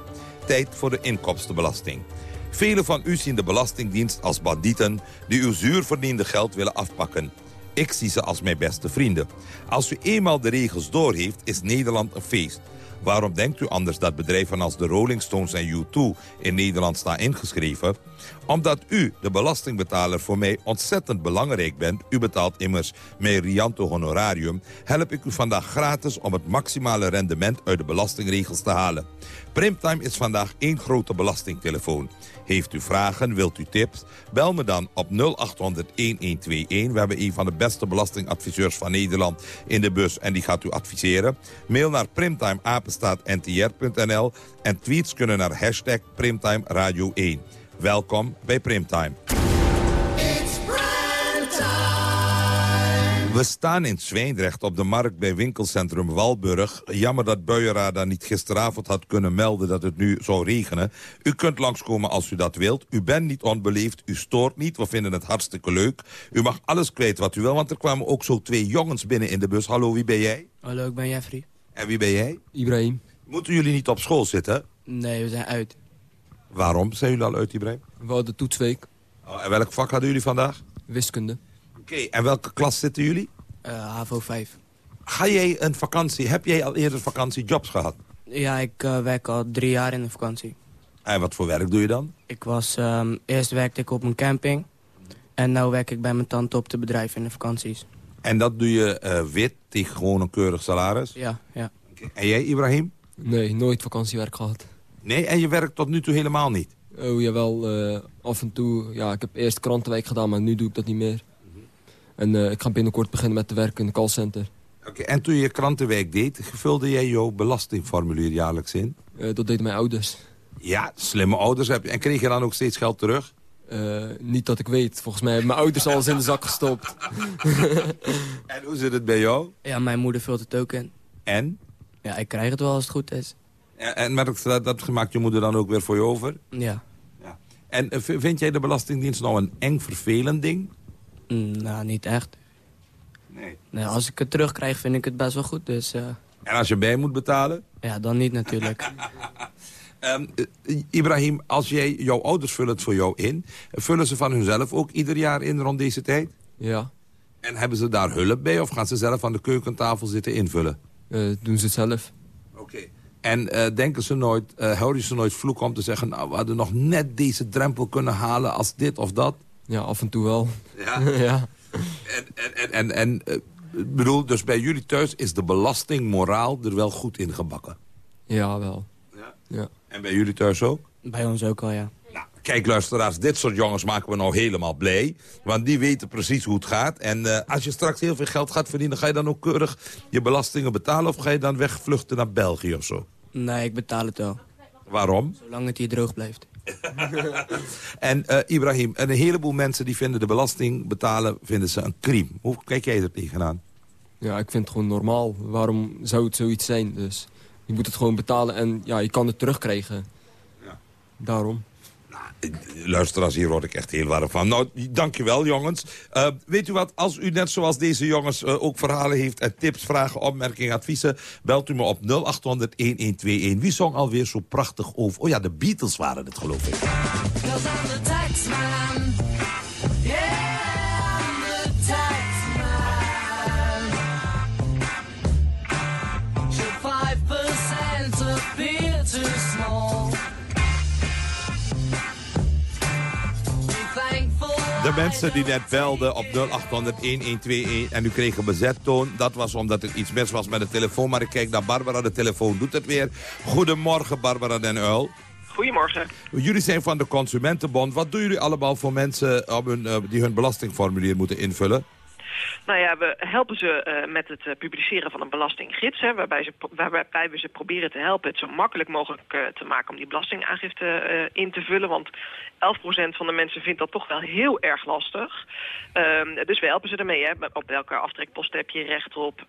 Tijd voor de inkomstenbelasting. Velen van u zien de Belastingdienst als bandieten die uw zuur verdiende geld willen afpakken. Ik zie ze als mijn beste vrienden. Als u eenmaal de regels doorheeft, is Nederland een feest. Waarom denkt u anders dat bedrijven als de Rolling Stones en U2 in Nederland staan ingeschreven? Omdat u, de belastingbetaler, voor mij ontzettend belangrijk bent... u betaalt immers mijn riante honorarium... help ik u vandaag gratis om het maximale rendement uit de belastingregels te halen. Primtime is vandaag één grote belastingtelefoon. Heeft u vragen, wilt u tips? Bel me dan op 0800-1121. We hebben een van de beste belastingadviseurs van Nederland in de bus en die gaat u adviseren. Mail naar primtimeapenstaatntr.nl en tweets kunnen naar hashtag Primtime Radio 1. Welkom bij Primtime. We staan in Zwijndrecht op de markt bij winkelcentrum Walburg. Jammer dat Buienradar niet gisteravond had kunnen melden dat het nu zou regenen. U kunt langskomen als u dat wilt. U bent niet onbeleefd, u stoort niet. We vinden het hartstikke leuk. U mag alles kwijt wat u wil, want er kwamen ook zo twee jongens binnen in de bus. Hallo, wie ben jij? Hallo, ik ben Jeffrey. En wie ben jij? Ibrahim. Moeten jullie niet op school zitten? Nee, we zijn uit. Waarom zijn jullie al uit, Ibrahim? We hadden toetsweek. Oh, en welk vak hadden jullie vandaag? Wiskunde. Oké, en welke klas zitten jullie? Uh, HAVO 5. Ga jij een vakantie, heb jij al eerder vakantiejobs gehad? Ja, ik uh, werk al drie jaar in de vakantie. En wat voor werk doe je dan? Ik was, um, eerst werkte ik op een camping. En nu werk ik bij mijn tante op de bedrijf in de vakanties. En dat doe je uh, wit tegen gewoon een keurig salaris? Ja, ja. En jij, Ibrahim? Nee, nooit vakantiewerk gehad. Nee, en je werkt tot nu toe helemaal niet? Oh, jawel. Uh, af en toe. Ja, ik heb eerst krantenwerk gedaan, maar nu doe ik dat niet meer. En uh, ik ga binnenkort beginnen met te werken in de callcenter. Oké, okay, en toen je krantenwerk deed, vulde jij jouw belastingformulier jaarlijks in? Uh, dat deden mijn ouders. Ja, slimme ouders heb je. En kreeg je dan ook steeds geld terug? Uh, niet dat ik weet. Volgens mij hebben mijn ouders alles in de zak gestopt. en hoe zit het bij jou? Ja, mijn moeder vult het ook in. En? Ja, ik krijg het wel als het goed is. En, en merkt dat, dat maakt je moeder dan ook weer voor je over? Ja. En eh, v- vind jij de Belastingdienst nou een eng vervelend ding? Mm, nou, niet echt. Nee. nee. Als ik het terugkrijg, vind ik het best wel goed. Dus eh, En als je bij moet betalen? ja, dan niet natuurlijk. Ehm, eh, Ibrahim, als jij, jouw ouders vullen het voor jou in. Vullen ze van hunzelf ook ieder jaar in rond deze tijd? Ja. En hebben ze daar hulp bij of gaan ze zelf aan de keukentafel zitten invullen? Eh, doen ze het zelf. Oké. En eh, denken ze nooit, uh, houden ze nooit vloek om te zeggen... nou, we hadden nog net deze drempel kunnen halen als dit of dat? Ja, af en toe wel. Ja? ja. En, en, en, en, en eh, bedoel, dus bij jullie thuis is de belastingmoraal er wel goed in gebakken? Ja, wel. Ja. ja. En bij jullie thuis ook? Bij ons ook al, ja. Kijk, luisteraars, dit soort jongens maken we nou helemaal blij. Want die weten precies hoe het gaat. En uh, als je straks heel veel geld gaat verdienen... ga je dan ook keurig je belastingen betalen... of ga je dan wegvluchten naar België of zo? Nee, ik betaal het wel. Waarom? Zolang het hier droog blijft. en uh, Ibrahim, een heleboel mensen die vinden de belasting betalen... vinden ze een crime. Hoe kijk jij er tegenaan? Ja, ik vind het gewoon normaal. Waarom zou het zoiets zijn? Dus je moet het gewoon betalen en ja, je kan het terugkrijgen. Ja. Daarom. Luisteraars, hier word ik echt heel warm van. Nou, dankjewel jongens. Uh, weet u wat, als u net zoals deze jongens uh, ook verhalen heeft... en tips, vragen, opmerkingen, adviezen... belt u me op 0800-1121. Wie zong alweer zo prachtig over... Oh ja, de Beatles waren het, geloof ik. De mensen die net belden op 0800-1121 en u kreeg een bezettoon... dat was omdat er iets mis was met de telefoon. Maar ik kijk naar Barbara, de telefoon doet het weer. Goedemorgen, Barbara den Uil. Goedemorgen. Jullie zijn van de Consumentenbond. Wat doen jullie allemaal voor mensen op hun, uh, die hun belastingformulier moeten invullen? Nou ja, we helpen ze uh, met het uh, publiceren van een belastinggids... Hè, waarbij, ze, waarbij we ze proberen te helpen het zo makkelijk mogelijk uh, te maken... om die belastingaangifte in te vullen. Want 11% van de mensen vindt dat toch wel heel erg lastig. Um, dus we helpen ze ermee. Hè. Op welke aftrekpost heb je recht op?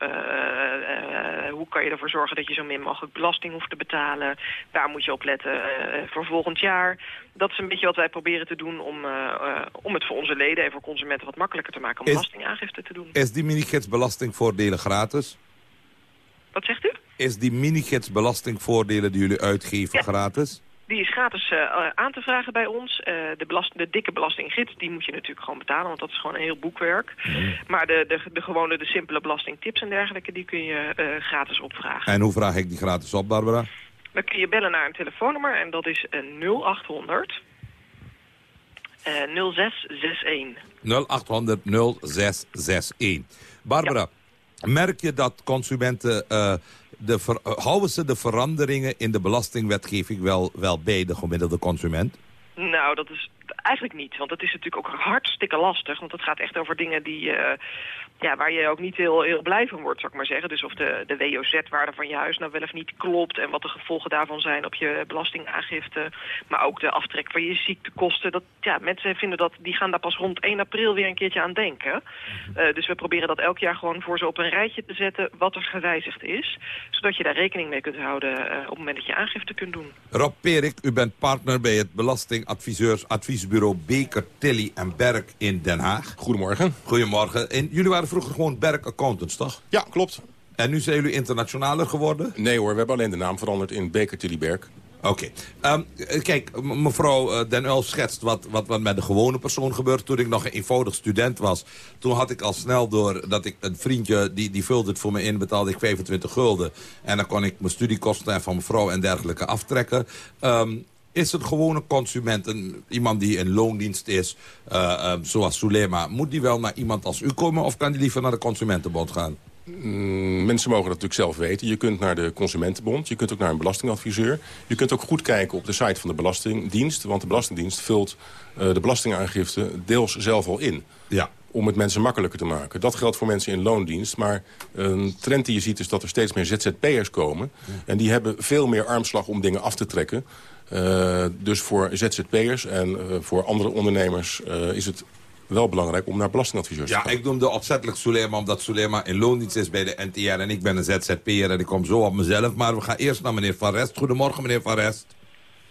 hoe kan je ervoor zorgen dat je zo min mogelijk belasting hoeft te betalen? Waar moet je op letten voor volgend jaar? Dat is een beetje wat wij proberen te doen... om, om het voor onze leden en voor consumenten wat makkelijker te maken... om Is... belastingaangifte te doen. Is die minigids belastingvoordelen gratis? Wat zegt u? Is die minigids belastingvoordelen die jullie uitgeven ja. Die is gratis uh, aan te vragen bij ons. Uh, de, belast de dikke belastinggids, die moet je natuurlijk gewoon betalen, want dat is gewoon een heel boekwerk. Mm. Maar de, de, de gewone, de simpele belastingtips en dergelijke, die kun je uh, gratis opvragen. En hoe vraag ik die gratis op, Barbara? Dan kun je bellen naar een telefoonnummer en dat is 0800 0661. 0800 0661. Barbara, ja. merk je dat consumenten... De uh, houden ze de veranderingen in de belastingwetgeving wel, wel bij de gemiddelde consument? Nou, dat is eigenlijk niet. Want het is natuurlijk ook hartstikke lastig. Want het gaat echt over dingen die... Uh, ja, waar je ook niet heel, heel blij van wordt, zou ik maar zeggen. Dus of de, de WOZ-waarde van je huis nou wel of niet klopt... en wat de gevolgen daarvan zijn op je belastingaangifte. Maar ook de aftrek van je ziektekosten. Dat, ja, mensen vinden dat, die gaan daar pas rond 1 april weer een keertje aan denken. Uh, dus we proberen dat elk jaar gewoon voor ze op een rijtje te zetten... wat er gewijzigd is. Zodat je daar rekening mee kunt houden uh, op het moment dat je aangifte kunt doen. Rob Perik, u bent partner bij het Belastingadviseursadviesbureau Beker, Tilly en Berk in Den Haag. Goedemorgen. Goedemorgen. En jullie waren vroeger gewoon Berk Accountants, toch? Ja, klopt. En nu zijn jullie internationaler geworden? Nee hoor, we hebben alleen de naam veranderd in Beker Tilly Berk. Oké. Okay. Um, kijk, mevrouw uh, Den Uyl schetst wat, wat, wat met de gewone persoon gebeurt. Toen ik nog een eenvoudig student was, toen had ik al snel door dat ik een vriendje, die, die vulde het voor me in, betaalde ik 25 gulden. En dan kon ik mijn studiekosten van mijn vrouw en dergelijke aftrekken. Um, is een gewone consument, een, iemand die in loondienst is, uh, uh, zoals Sulema... moet die wel naar iemand als u komen of kan die liever naar de Consumentenbond gaan? Mm, mensen mogen dat natuurlijk zelf weten. Je kunt naar de Consumentenbond, je kunt ook naar een belastingadviseur. Je kunt ook goed kijken op de site van de Belastingdienst... want de Belastingdienst vult uh, de belastingaangifte deels zelf al in. Ja. Om het mensen makkelijker te maken. Dat geldt voor mensen in loondienst. Maar een trend die je ziet is dat er steeds meer ZZP'ers komen. Ja. En die hebben veel meer armslag om dingen af te trekken. Uh, dus voor ZZP'ers en uh, voor andere ondernemers uh, is het wel belangrijk om naar belastingadviseurs te Ja, gaan. ik noemde opzettelijk Sulema omdat Sulema in loondienst is bij de NTR... en ik ben een ZZP'er en ik kom zo op mezelf. Maar we gaan eerst naar meneer Van Rest. Goedemorgen, meneer Van Rest.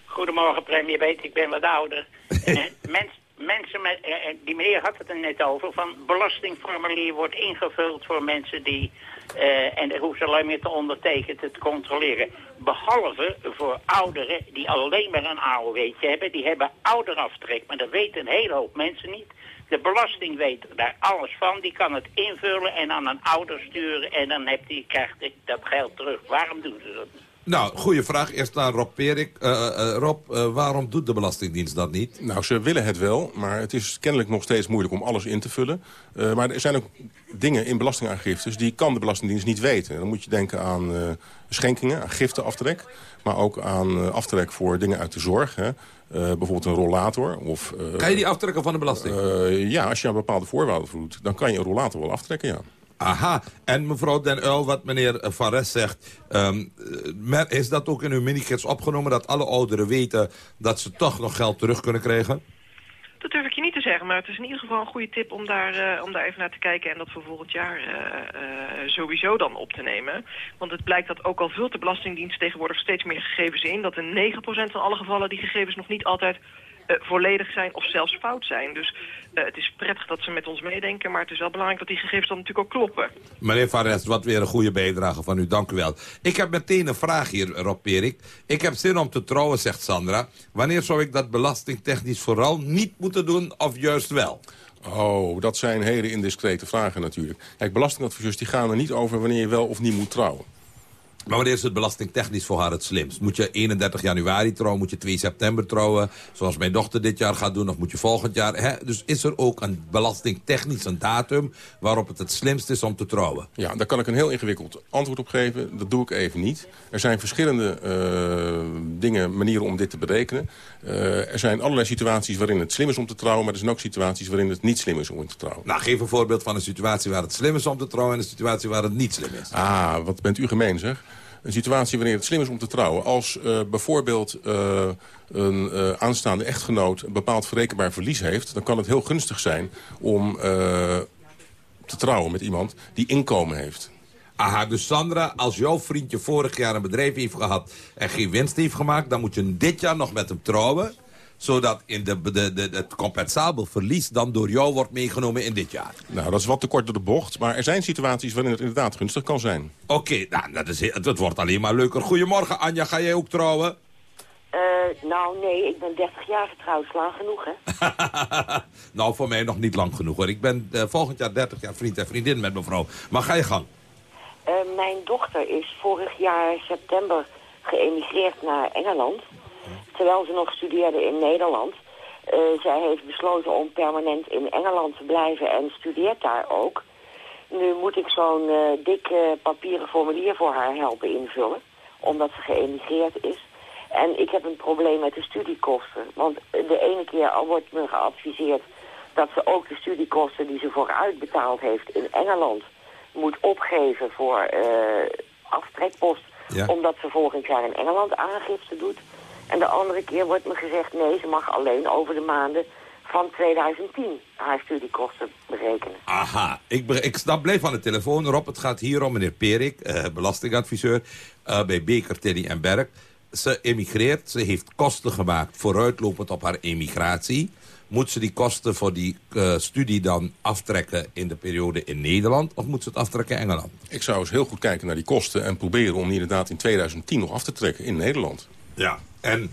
Goedemorgen, premier Beet. Ik ben wat ouder. Eh, mens- mensen met... eh, eh, die meneer had het er net over. Van belastingformulier wordt ingevuld voor mensen die... eh, en hoeven ze alleen maar te ondertekenen, te controleren. Behalve voor ouderen die alleen maar een AOW'tje hebben. Die hebben ouderaftrek. Maar dat weten een hele hoop mensen niet. De belasting weet daar alles van. Die kan het invullen en aan een ouder sturen. En dan heb die, krijgt hij dat geld terug. Waarom doen ze dat? Nou, goede vraag. Eerst aan Rob Perik. Eh, eh, Rob, eh, waarom doet de Belastingdienst dat niet? Nou, ze willen het wel, maar het is kennelijk nog steeds moeilijk om alles in te vullen. Maar er zijn ook dingen in belastingaangiftes die kan de Belastingdienst niet weten. Dan moet je denken aan schenkingen, aan giftenaftrek. Maar ook aan aftrek voor dingen uit de zorg. Hè. Bijvoorbeeld een rollator. Of, Kan je die aftrekken van de belasting? ja, als je aan bepaalde voorwaarden voldoet, dan kan je een rollator wel aftrekken, ja. Aha, en mevrouw Den Uil, wat meneer Van zegt... ehm, eh, is dat ook in uw minigids opgenomen... dat alle ouderen weten dat ze toch nog geld terug kunnen krijgen? Dat durf ik je niet te zeggen, maar het is in ieder geval een goede tip om daar, eh, om daar even naar te kijken en dat voor volgend jaar eh, sowieso dan op te nemen. Want het blijkt dat ook al vult de Belastingdienst tegenwoordig steeds meer gegevens in, dat in 9% van alle gevallen die gegevens nog niet altijd volledig zijn of zelfs fout zijn. Dus eh, het is prettig dat ze met ons meedenken, maar het is wel belangrijk dat die gegevens dan natuurlijk ook kloppen. Meneer Van Rest, wat weer een goede bijdrage van u. Dank u wel. Ik heb meteen een vraag hier, Rob Perik. Ik heb zin om te trouwen, zegt Sandra. Wanneer zou ik dat belastingtechnisch vooral niet moeten doen of juist wel? Oh, dat zijn hele indiscrete vragen natuurlijk. Kijk, belastingadviseurs die gaan er niet over wanneer je wel of niet moet trouwen. Maar wanneer is het belastingtechnisch voor haar het slimst? Moet je 31 januari trouwen? Moet je 2 september trouwen? Zoals mijn dochter dit jaar gaat doen? Of moet je volgend jaar? Hè? Dus is er ook een belastingtechnisch een datum... waarop het het slimst is om te trouwen? Ja, daar kan ik een heel ingewikkeld antwoord op geven. Dat doe ik even niet. Er zijn verschillende eh, dingen, manieren om dit te berekenen. Eh, er zijn allerlei situaties waarin het slim is om te trouwen... maar er zijn ook situaties waarin het niet slim is om te trouwen. Nou, geef een voorbeeld van een situatie waar het slim is om te trouwen... en een situatie waar het niet slim is. Ah, wat bent u gemeen zeg. Een situatie waarin het slim is om te trouwen. Als eh, bijvoorbeeld eh, een eh, aanstaande echtgenoot een bepaald verrekenbaar verlies heeft... dan kan het heel gunstig zijn om te trouwen met iemand die inkomen heeft. Aha, dus Sandra, als jouw vriendje vorig jaar een bedrijf heeft gehad... en geen winst heeft gemaakt, dan moet je dit jaar nog met hem trouwen zodat in de, de, de, het compensabel verlies dan door jou wordt meegenomen in dit jaar. Nou, dat is wat te kort door de bocht. Maar er zijn situaties waarin het inderdaad gunstig kan zijn. Oké, nou, dat, is, dat wordt alleen maar leuker. Goedemorgen, Anja. Ga jij ook trouwen? Eh, nou, nee, ik ben 30 jaar getrouwd. Lang genoeg, hè? nou, voor mij nog niet lang genoeg, hoor. Ik ben eh, volgend jaar 30 jaar vriend en vriendin met mevrouw. Maar ga je gang. Eh, mijn dochter is vorig jaar september geëmigreerd naar Engeland. Terwijl ze nog studeerde in Nederland. Eh, zij heeft besloten om permanent in Engeland te blijven en studeert daar ook. Nu moet ik zo'n eh, dik eh, papieren formulier voor haar helpen invullen. Omdat ze geëmigreerd is. En ik heb een probleem met de studiekosten. Want de ene keer al wordt me geadviseerd dat ze ook de studiekosten die ze vooruit betaald heeft in Engeland moet opgeven voor eh, aftrekpost. Ja. Omdat ze volgend jaar in Engeland aangifte doet. En de andere keer wordt me gezegd, nee, ze mag alleen over de maanden van 2010 haar studiekosten berekenen. Aha, ik, ik snap, blijf aan de telefoon. Rob, het gaat hier om meneer Perik, eh, belastingadviseur eh, bij Beker, Tilly en Berg. Ze emigreert, ze heeft kosten gemaakt vooruitlopend op haar emigratie. Moet ze die kosten voor die eh, studie dan aftrekken in de periode in Nederland... of moet ze het aftrekken in Engeland? Ik zou eens heel goed kijken naar die kosten... en proberen om die inderdaad in 2010 nog af te trekken in Nederland. Ja, en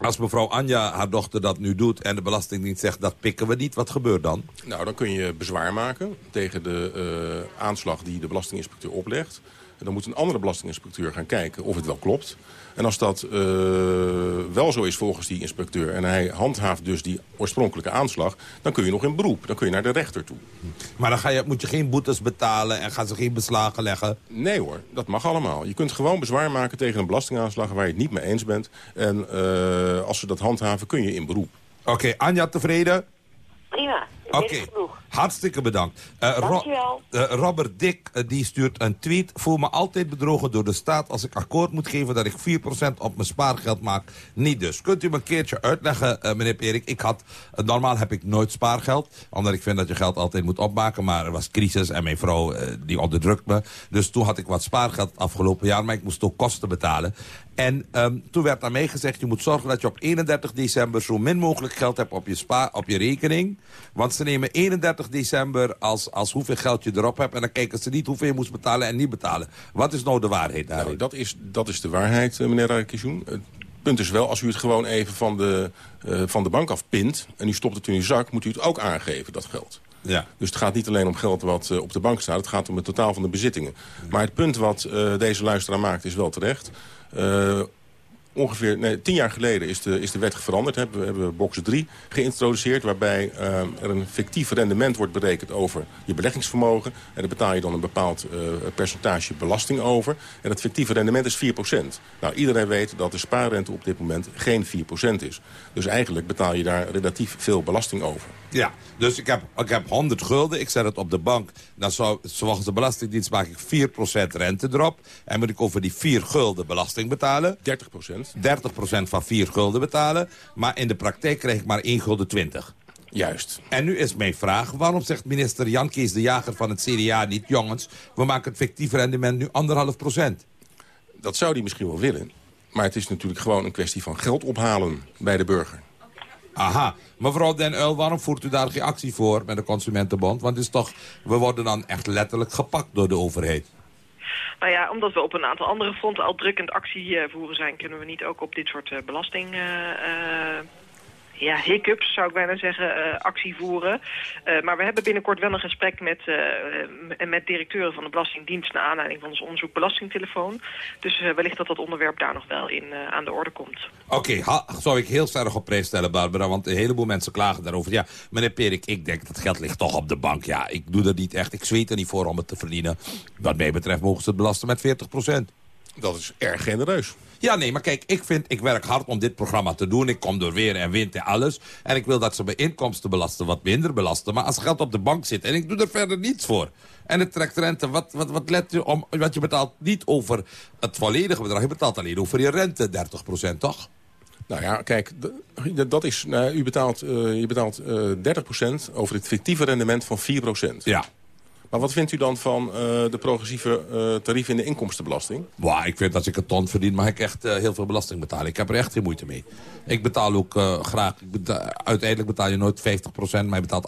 als mevrouw Anja haar dochter dat nu doet... en de Belastingdienst zegt dat pikken we niet, wat gebeurt dan? Nou, dan kun je bezwaar maken tegen de eh, aanslag die de belastinginspecteur oplegt. En dan moet een andere belastinginspecteur gaan kijken of het wel klopt. En als dat eh, wel zo is volgens die inspecteur... en hij handhaaft dus die oorspronkelijke aanslag... dan kun je nog in beroep. Dan kun je naar de rechter toe. Maar dan ga je, moet je geen boetes betalen en gaan ze geen beslagen leggen? Nee hoor, dat mag allemaal. Je kunt gewoon bezwaar maken tegen een belastingaanslag... waar je het niet mee eens bent. En eh, als ze dat handhaven kun je in beroep. Oké, Anja tevreden? Prima, Oké, Hartstikke bedankt. Ro- eh, Robert Dick eh, die stuurt een tweet. Voel me altijd bedrogen door de staat als ik akkoord moet geven dat ik 4% op mijn spaargeld maak. Niet dus. Kunt u me een keertje uitleggen, meneer Perik? Ik had, normaal heb ik nooit spaargeld. Omdat ik vind dat je geld altijd moet opmaken. Maar er was crisis en mijn vrouw die onderdrukt me. Dus toen had ik wat spaargeld afgelopen jaar. Maar ik moest ook kosten betalen. En ehm, toen werd mij gezegd, je moet zorgen dat je op 31 december zo min mogelijk geld hebt op je, spa, op je rekening. Want ze nemen 31 december als, als hoeveel geld je erop hebt. En dan kijken ze niet hoeveel je moest betalen en niet betalen. Wat is nou de waarheid daarin? Nou, dat, is, dat is de waarheid, eh, meneer Rijkisjoen. Het punt is wel, als u het gewoon even van de, eh, van de bank afpint... en u stopt het in uw zak, moet u het ook aangeven, dat geld. Ja. Dus het gaat niet alleen om geld wat eh, op de bank staat. Het gaat om het totaal van de bezittingen. Maar het punt wat deze luisteraar maakt is wel terecht. Eh, ongeveer nee, tien jaar geleden is de, is de wet veranderd. Hè. We hebben box 3 geïntroduceerd... waarbij eh, er een fictief rendement wordt berekend over je beleggingsvermogen. En daar betaal je dan een bepaald eh, percentage belasting over. En dat fictieve rendement is 4%. Nou, iedereen weet dat de spaarrente op dit moment geen 4% is. Dus eigenlijk betaal je daar relatief veel belasting over. Ja, dus ik heb, ik heb 100 gulden, ik zet het op de bank. Dan zou, volgens de Belastingdienst maak ik 4% rente erop. En moet ik over die 4 gulden belasting betalen. 30 30% van 4 gulden betalen. Maar in de praktijk krijg ik maar 1 gulden 20. Juist. En nu is mijn vraag, waarom zegt minister Jan Kees de Jager van het CDA niet... jongens, we maken het fictief rendement nu anderhalf procent? Dat zou die misschien wel willen. Maar het is natuurlijk gewoon een kwestie van geld ophalen bij de burger. Aha. Mevrouw Den Uil, waarom voert u daar geen actie voor met de Consumentenbond? Want het is toch, we worden dan echt letterlijk gepakt door de overheid. Nou ja, omdat we op een aantal andere fronten al drukkend actie eh, voeren zijn... kunnen we niet ook op dit soort eh, belasting... ja, hiccups zou ik bijna zeggen, eh, actie voeren. Eh, maar we hebben binnenkort wel een gesprek met, eh, m- met directeuren van de Belastingdienst... naar aanleiding van ons onderzoek Belastingtelefoon. Dus eh, wellicht dat dat onderwerp daar nog wel in eh, aan de orde komt. Oké, ha- zou ik heel sterk op prijs stellen, Barbara. Want een heleboel mensen klagen daarover. Ja, meneer Perik, ik denk dat geld ligt toch op de bank. Ja, ik doe dat niet echt. Ik zweet er niet voor om het te verdienen. Wat mij betreft mogen ze het belasten met 40% Dat is erg genereus. Ja, nee, maar kijk, ik vind, ik werk hard om dit programma te doen. Ik kom door weer en wind en alles. En ik wil dat ze mijn inkomstenbelasten wat minder belasten. Maar als geld op de bank zit en ik doe er verder niets voor. En het trekt rente, wat, wat, wat let je om? Want je betaalt niet over het volledige bedrag. Je betaalt alleen over je rente, 30% toch? Nou ja, kijk, dat is, nou, u betaalt, eh, je betaalt eh 30% over het fictieve rendement van 4%. Ja. Maar wat vindt u dan van eh, de progressieve eh tarieven in de inkomstenbelasting? Wow, ik vind dat als ik een ton verdien, mag ik echt eh, heel veel belasting betalen. Ik heb er echt geen moeite mee. Ik betaal ook graag, ik beta- uiteindelijk betaal je nooit 50%, maar je betaalt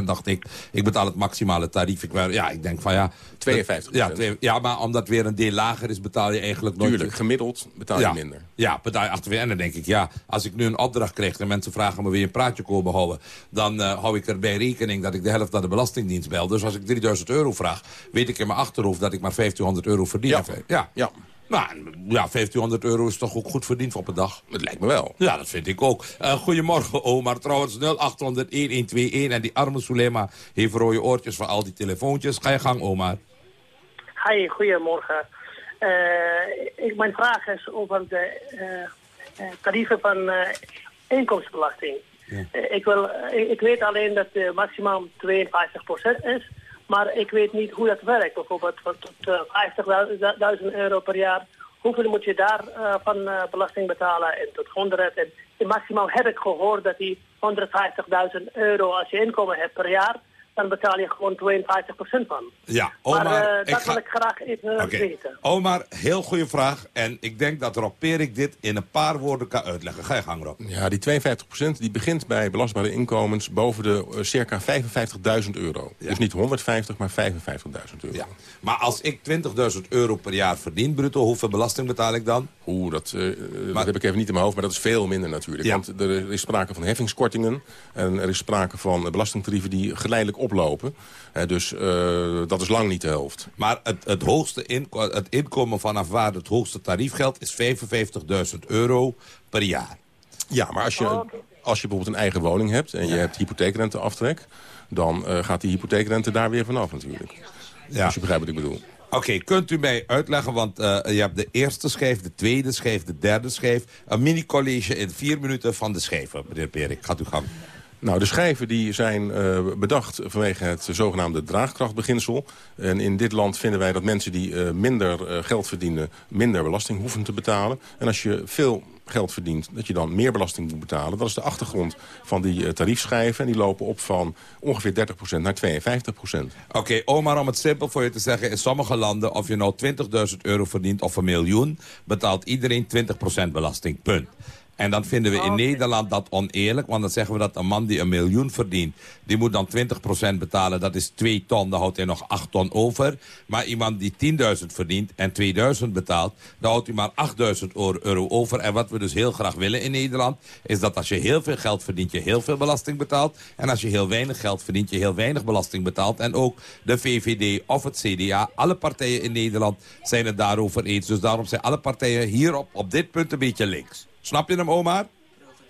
48%, dacht ik. Ik betaal het maximale tarief. Ik, ja, ik denk van ja... 52%. Ja, ja, maar omdat weer een deel lager is, betaal je eigenlijk nooit... Tuurlijk, gemiddeld betaal je ja, minder. Ja, betaal je 48. En dan denk ik, ja, als ik nu een opdracht krijg... en mensen vragen me weer een praatje komen houden... dan hou ik erbij rekening dat ik de helft naar de Belastingdienst bel. Dus als ik 3000 euro vraag, weet ik in mijn achterhoofd... dat ik maar 1500 euro verdien. Ja. ja. Ja. Nou, ja, 1500 euro is toch ook goed verdiend op een dag? Dat lijkt me wel. Ja, dat vind ik ook. Eh, goedemorgen, Omar. Trouwens, 0800-1121. En die arme Sulema heeft rode oortjes van al die telefoontjes. Ga je gang, Omar. Hi, goedemorgen. Eh, ik, mijn vraag is over de eh, eh, tarieven van eh, inkomstenbelasting. Eh, ik, wil, eh, ik weet alleen dat de maximaal 52% is, maar ik weet niet hoe dat werkt. Bijvoorbeeld van tot eh, 50.000 euro per jaar. Hoeveel moet je daar eh, van eh, belasting betalen en tot 100? En maximaal heb ik gehoord dat die 150.000 euro als je inkomen hebt per jaar, dan betaal je gewoon 52% van. Ja, Omar, maar eh, ik dat ga... wil ik graag even Oké. weten. Omar, heel goede vraag. En ik denk dat Rob Perik dit in een paar woorden kan uitleggen. Ga je gang, Rob. Ja, die 52% die begint bij belastbare inkomens boven de eh, circa 55.000 euro. Dus niet 150, maar 55.000 euro. Ja. Maar als ik 20.000 euro per jaar verdien, bruto, hoeveel belasting betaal ik dan? Oeh, dat, eh, eh, dat heb ik even niet in mijn hoofd, maar dat is veel minder natuurlijk. Ja. Want er is sprake van heffingskortingen en er is sprake van eh, belastingtarieven die geleidelijk oplopen. Dus eh, dat is lang niet de helft. Maar het, het, hoogste inko- het inkomen vanaf waar het hoogste tarief geldt is 55.000 euro per jaar. Ja, maar als je, als je bijvoorbeeld een eigen woning hebt en je hebt hypotheekrenteaftrek... dan eh, gaat die hypotheekrente daar weer vanaf natuurlijk. Ja. Als je begrijpt wat ik bedoel. Oké, kunt u mij uitleggen, want eh, je hebt de eerste schijf, de tweede schijf, de derde schijf. Een mini-college in vier minuten van de schijven, meneer Perik. Gaat u gang. Nou, de schijven die zijn uh, bedacht vanwege het zogenaamde draagkrachtbeginsel. En in dit land vinden wij dat mensen die uh, minder uh, geld verdienen... minder belasting hoeven te betalen. En als je veel geld verdient, dat je dan meer belasting moet betalen. Dat is de achtergrond van die tariefschijven. En die lopen op van ongeveer 30% naar 52%. Oké, okay, Omar, om het simpel voor je te zeggen... in sommige landen, of je nou 20.000 euro verdient of een miljoen... betaalt iedereen 20% belasting, punt. En dan vinden we in oh, Nederland dat oneerlijk. Want dan zeggen we dat een man die een miljoen verdient... die moet dan 20% betalen. Dat is 2 ton, dan houdt hij nog 8 ton over. Maar iemand die 10.000 verdient en 2.000 betaalt... dan houdt hij maar 8.000 euro over. En wat we dus heel graag willen in Nederland... is dat als je heel veel geld verdient, je heel veel belasting betaalt. En als je heel weinig geld verdient, je heel weinig belasting betaalt. En ook de VVD of het CDA, alle partijen in Nederland zijn het daarover eens. Dus daarom zijn alle partijen hierop op dit punt een beetje links. Snap je hem, Omar?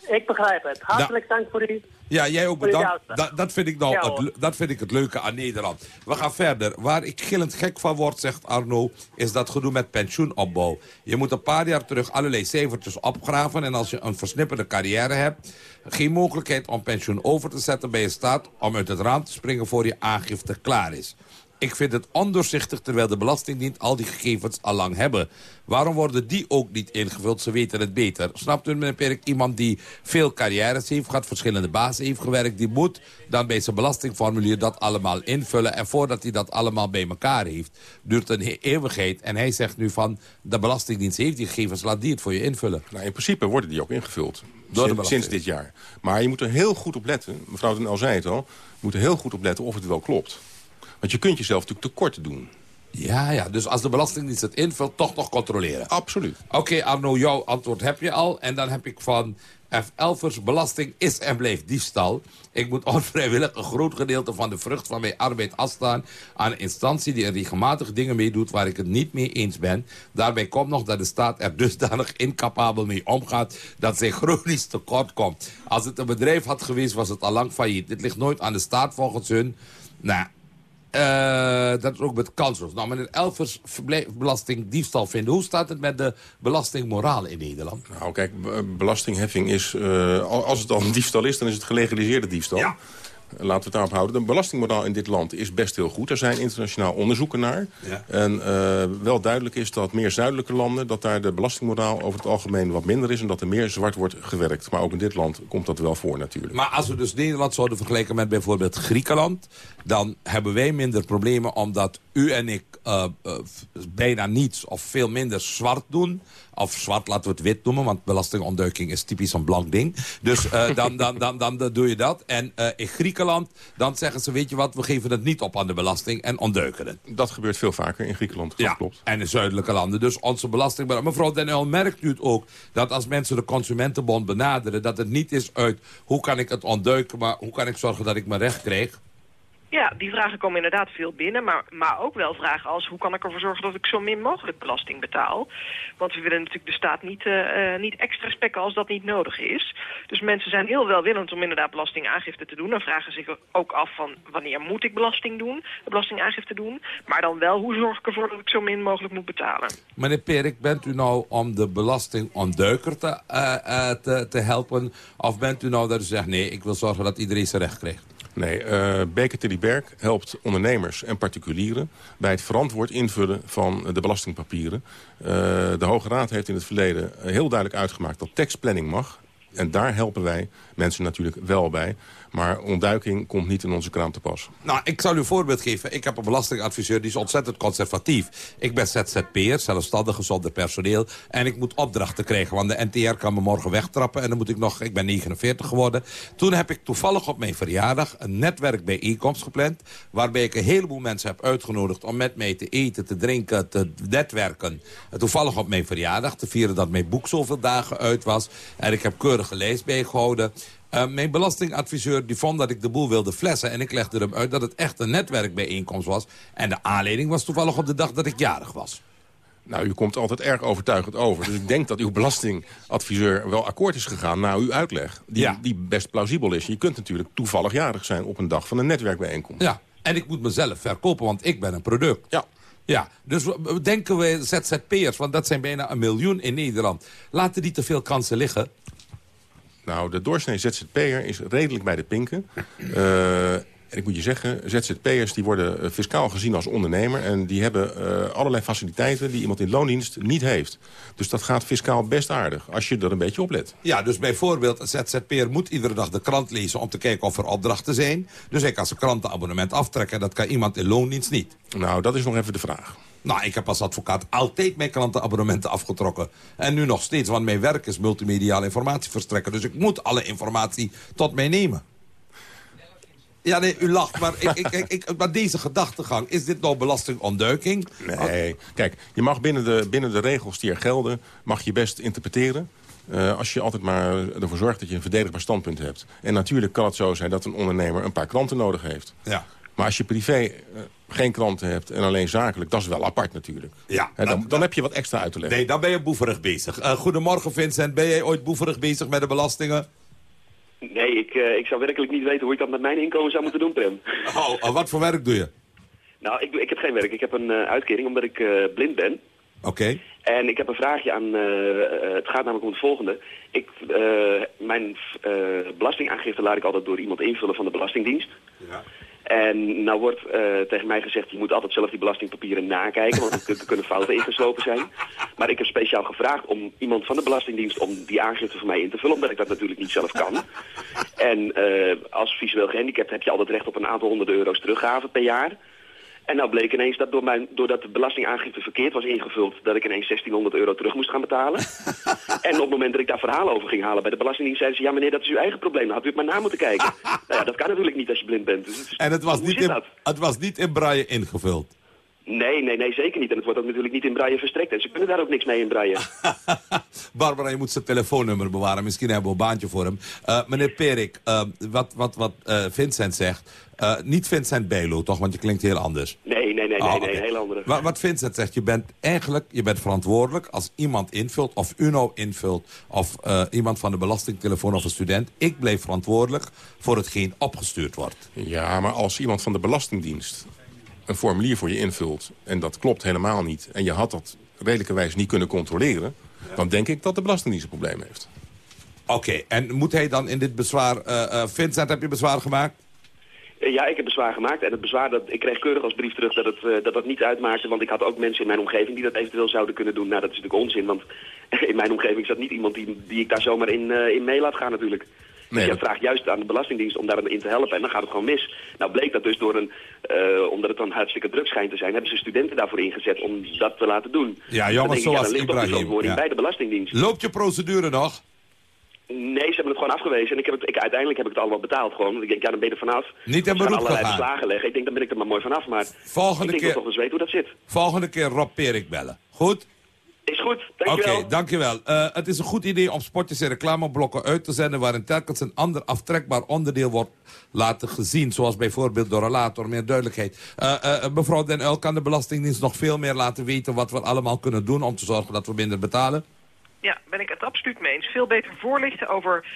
Ik begrijp het. Hartelijk dank voor u. Ja, jij ook bedankt. Dat, dat, vind ik nou het, dat vind ik het leuke aan Nederland. We gaan verder. Waar ik gillend gek van word, zegt Arno, is dat gedoe met pensioenopbouw. Je moet een paar jaar terug allerlei cijfertjes opgraven... en als je een versnipperde carrière hebt... geen mogelijkheid om pensioen over te zetten bij je staat... om uit het raam te springen voor je aangifte klaar is. Ik vind het ondoorzichtig terwijl de Belastingdienst al die gegevens al lang hebben. Waarom worden die ook niet ingevuld? Ze weten het beter. Snapt u, meneer Perk? Iemand die veel carrières heeft gehad, verschillende bazen heeft gewerkt... die moet dan bij zijn belastingformulier dat allemaal invullen. En voordat hij dat allemaal bij elkaar heeft, duurt een eeuwigheid. En hij zegt nu van, de Belastingdienst heeft die gegevens, laat die het voor je invullen. Nou, in principe worden die ook ingevuld. Sinds, sinds dit jaar. Maar je moet er heel goed op letten. Mevrouw Den Al zei het al. Je moet er heel goed op letten of het wel klopt. Want je kunt jezelf natuurlijk tekort doen. Ja, ja, dus als de Belastingdienst het invult, toch nog controleren. Absoluut. Oké, Arno, jouw antwoord heb je al. En dan heb ik van F. Elvers, belasting is en blijft diefstal. Ik moet onvrijwillig een groot gedeelte van de vrucht van mijn arbeid afstaan... aan een instantie die er regelmatig dingen mee doet waar ik het niet mee eens ben. Daarbij komt nog dat de staat er dusdanig incapabel mee omgaat... dat zij chronisch tekort komt. Als het een bedrijf had geweest, was het al lang failliet. Dit ligt nooit aan de staat volgens hun... Nou, uh, dat is ook met kansloos. Nou, meneer Elvers, belasting diefstal vinden. Hoe staat het met de belastingmoraal in Nederland? Nou, kijk, belastingheffing is... Uh, als het dan diefstal is, dan is het gelegaliseerde diefstal. Ja laten we het daarop houden. De belastingmoraal in dit land is best heel goed. Er zijn internationaal onderzoeken naar. En uh, wel duidelijk is dat meer zuidelijke landen... dat daar de belastingmoraal over het algemeen wat minder is... en dat er meer zwart wordt gewerkt. Maar ook in dit land komt dat wel voor natuurlijk. Maar als we dus Nederland zouden vergelijken met bijvoorbeeld Griekenland... dan hebben wij minder problemen omdat u en ik uh, uh, bijna niets of veel minder zwart doen... Of zwart, laten we het wit noemen, want belastingontduiking is typisch een blank ding. Dus uh, dan, dan, dan, dan, dan, doe je dat. En uh, in Griekenland, dan zeggen ze, weet je wat, we geven het niet op aan de belasting en ontduiken het. Dat gebeurt veel vaker in Griekenland, ja, klopt. en in zuidelijke landen. Dus onze belasting... Mevrouw Den Uyl, merkt u het ook dat als mensen de Consumentenbond benaderen... dat het niet is uit hoe kan ik het ontduiken, maar hoe kan ik zorgen dat ik mijn recht krijg... Ja, die vragen komen inderdaad veel binnen, maar, maar ook wel vragen als... hoe kan ik ervoor zorgen dat ik zo min mogelijk belasting betaal? Want we willen natuurlijk de staat niet, uh, niet extra spekken als dat niet nodig is. Dus mensen zijn heel welwillend om inderdaad belastingaangifte te doen... en vragen zich ook af van wanneer moet ik belasting doen, belastingaangifte doen... maar dan wel hoe zorg ik ervoor dat ik zo min mogelijk moet betalen. Meneer Perik, bent u nou om de belastingontduiker te, uh, te, te helpen... of bent u nou dat u zegt nee, ik wil zorgen dat iedereen zijn recht krijgt? Nee, uh, Tilly Berg helpt ondernemers en particulieren... bij het verantwoord invullen van de belastingpapieren. Uh, de Hoge Raad heeft in het verleden heel duidelijk uitgemaakt... dat tekstplanning mag. En daar helpen wij mensen natuurlijk wel bij. Maar ontduiking komt niet in onze kraam te pas. Nou, ik zal u een voorbeeld geven. Ik heb een belastingadviseur die is ontzettend conservatief. Ik ben ZZP'er, zelfstandige zonder personeel. En ik moet opdrachten krijgen, want de NTR kan me morgen wegtrappen. En dan moet ik nog, ik ben 49 geworden. Toen heb ik toevallig op mijn verjaardag een netwerkbijeenkomst gepland. Waarbij ik een heleboel mensen heb uitgenodigd om met mij te eten, te drinken, te netwerken. toevallig op mijn verjaardag, te vieren dat mijn boek zoveel dagen uit was. En ik heb keurige lijst bijgehouden. Uh, mijn belastingadviseur die vond dat ik de boel wilde flessen. En ik legde hem uit dat het echt een netwerkbijeenkomst was. En de aanleiding was toevallig op de dag dat ik jarig was. Nou, u komt altijd erg overtuigend over. Dus ik denk dat uw belastingadviseur wel akkoord is gegaan... na uw uitleg, die, die best plausibel is. Je kunt natuurlijk toevallig jarig zijn op een dag van een netwerkbijeenkomst. Ja, en ik moet mezelf verkopen, want ik ben een product. Ja. Ja, dus denken we ZZP'ers, want dat zijn bijna een miljoen in Nederland. Laten die te veel kansen liggen. Nou, de doorsnee ZZP'er is redelijk bij de pinken. Uh, en ik moet je zeggen, ZZP'ers die worden eh, fiscaal gezien als ondernemer... en die hebben uh, allerlei faciliteiten die iemand in loondienst niet heeft. Dus dat gaat fiscaal best aardig, als je er een beetje op let. Ja, dus bijvoorbeeld een ZZP'er moet iedere dag de krant lezen... om te kijken of er opdrachten zijn. Dus hij kan zijn krantenabonnement aftrekken. Dat kan iemand in loondienst niet. Nou, dat is nog even de vraag. Nou, ik heb als advocaat altijd mijn klantenabonnementen afgetrokken. En nu nog steeds, want mijn werk is multimediale informatie verstrekken. Dus ik moet alle informatie tot mij nemen. Ja, nee, u lacht, maar, ik, ik, ik, maar deze gedachtegang, is dit nou belastingontduiking? Nee, kijk, je mag binnen de, binnen de regels die er gelden, mag je best interpreteren. Uh, als je altijd maar ervoor zorgt dat je een verdedigbaar standpunt hebt. En natuurlijk kan het zo zijn dat een ondernemer een paar klanten nodig heeft. Ja. Maar als je privé uh, geen klanten hebt en alleen zakelijk, dat is wel apart natuurlijk. Ja, dan, dan, dan, heb je wat extra uit te leggen. Nee, dan ben je boeverig bezig. Uh, goedemorgen Vincent, ben jij ooit boeverig bezig met de belastingen? Nee, ik, uh, ik zou werkelijk niet weten hoe ik dat met mijn inkomen zou moeten doen, Prem. Oh, oh wat voor werk doe je? Nou, ik, ik heb geen werk. Ik heb een uh, uitkering omdat ik uh, blind ben. Oké. Okay. En ik heb een vraagje aan... het gaat namelijk om het volgende. Ik, mijn belastingaangifte laat ik altijd door iemand invullen van de Belastingdienst. Ja. En nou wordt uh, tegen mij gezegd, je moet altijd zelf die belastingpapieren nakijken, want er kunnen fouten ingeslopen zijn. Maar ik heb speciaal gevraagd om iemand van de Belastingdienst om die aangifte voor mij in te vullen, omdat ik dat natuurlijk niet zelf kan. En uh, als visueel gehandicapt heb je altijd recht op een aantal honderden euro's teruggave per jaar. En nou bleek ineens dat door mijn, doordat de belastingaangifte verkeerd was ingevuld... dat ik ineens 1600 euro terug moest gaan betalen. en op het moment dat ik daar verhalen over ging halen bij de Belastingdienst... zeiden ze, ja meneer, dat is uw eigen probleem. Dan had u het maar na moeten kijken. nou ja, dat kan natuurlijk niet als je blind bent. Dus het is, en het was, niet in, het was niet in braille ingevuld? Nee, nee, nee, zeker niet. En het wordt ook natuurlijk niet in braille verstrekt. En ze kunnen daar ook niks mee in braille. Barbara, je moet zijn telefoonnummer bewaren. Misschien hebben we een baantje voor hem. Uh, meneer Perik, uh, wat, wat, wat uh, Vincent zegt... niet Vincent Belo, toch? Want je klinkt heel anders. Nee, nee, nee, oh, nee, okay. nee, heel andere. Wat, wat Vincent zegt, je bent eigenlijk je bent verantwoordelijk... als iemand invult, of u nou invult... of iemand van de belastingtelefoon of een student... ik bleef verantwoordelijk voor hetgeen opgestuurd wordt. Ja, maar als iemand van de Belastingdienst een formulier voor je invult... en dat klopt helemaal niet... en je had dat redelijkerwijs niet kunnen controleren... Ja. dan denk ik dat de Belastingdienst een probleem heeft. Oké, okay, en moet hij dan in dit bezwaar... Uh, uh, Vincent, heb je bezwaar gemaakt? Ja, ik heb bezwaar gemaakt. En het bezwaar, dat, ik kreeg keurig als brief terug dat het, uh, dat het niet uitmaakte. Want ik had ook mensen in mijn omgeving die dat eventueel zouden kunnen doen. Nou, dat is natuurlijk onzin. Want in mijn omgeving zat niet iemand die, die ik daar zomaar in, uh, in mee laat gaan natuurlijk. Dus je vraagt juist aan de Belastingdienst om daarin te helpen en dan gaat het gewoon mis. Nou bleek dat dus door een, uh, omdat het dan hartstikke druk schijnt te zijn, hebben ze studenten daarvoor ingezet om dat te laten doen. Ja, jammer zoals ja, Ibrahim. Ja. bij de Belastingdienst. Loopt je procedure nog? Nee, ze hebben het gewoon afgewezen. En ik heb het, ik, uiteindelijk heb ik het allemaal betaald gewoon. Ik denk, ja, dan ben je er vanaf. Niet in beroep allerlei beslagen leggen. Ik denk, dan ben ik er maar mooi vanaf. Maar volgende ik denk keer, toch eens weten hoe dat zit. Volgende keer Rob Perik bellen. Goed? Is goed, dankjewel. Oké, okay, dankjewel. Uh, het is een goed idee om spotjes en reclameblokken uit te zenden... waarin telkens een ander aftrekbaar onderdeel wordt laten gezien. Zoals bijvoorbeeld door relator, meer duidelijkheid. Uh, uh, mevrouw Den Uyl, kan de Belastingdienst nog veel meer laten weten... wat we allemaal kunnen doen om te zorgen dat we minder betalen? Ja, ben ik het absoluut mee eens. Veel beter voorlichten over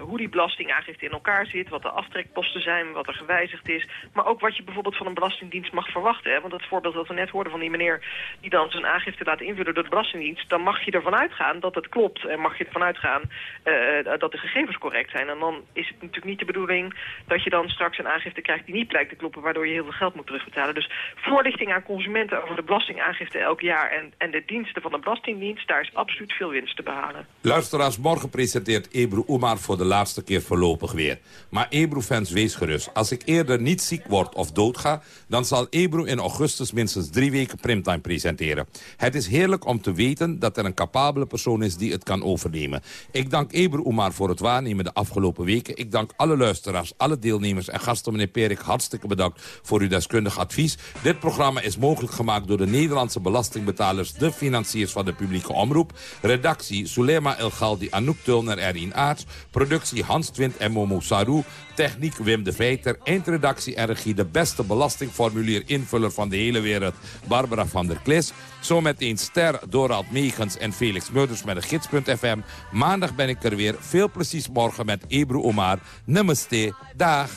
hoe die belastingaangifte in elkaar zit, wat de aftrekposten zijn, wat er gewijzigd is. Maar ook wat je bijvoorbeeld van een belastingdienst mag verwachten. Hè? Want het voorbeeld dat we net hoorden van die meneer die dan zijn aangifte laat invullen door de belastingdienst, dan mag je ervan uitgaan dat het klopt en mag je ervan uitgaan uh, dat de gegevens correct zijn. En dan is het natuurlijk niet de bedoeling dat je dan straks een aangifte krijgt die niet blijkt te kloppen, waardoor je heel veel geld moet terugbetalen. Dus voorlichting aan consumenten over de belastingaangifte elk jaar en, en de diensten van de belastingdienst, daar is absoluut veel winst te behalen. Luisteraars, morgen presenteert Ebru Oemar voor de laatste keer voorlopig weer. Maar Ebru-fans, wees gerust. Als ik eerder niet ziek word of doodga... dan zal Ebru in augustus minstens drie weken primtime presenteren. Het is heerlijk om te weten dat er een capabele persoon is die het kan overnemen. Ik dank Ebru Oemar voor het waarnemen de afgelopen weken. Ik dank alle luisteraars, alle deelnemers en gasten. Meneer Perik, hartstikke bedankt voor uw deskundig advies. Dit programma is mogelijk gemaakt door de Nederlandse belastingbetalers... de financiers van de publieke omroep. Redactie Sulema El Galdi, Anouk Tulner, Aarts. Productie Hans Twint en Momo Saru. Techniek Wim de Veiter. Eindredactie en regie de beste belastingformulier invuller van de hele wereld. Barbara van der Klis. Zometeen Ster, Dorald Meegens en Felix Meurders met de gids.fm. Maandag ben ik er weer. Veel precies morgen met Ebru Omar. Namaste. Dag.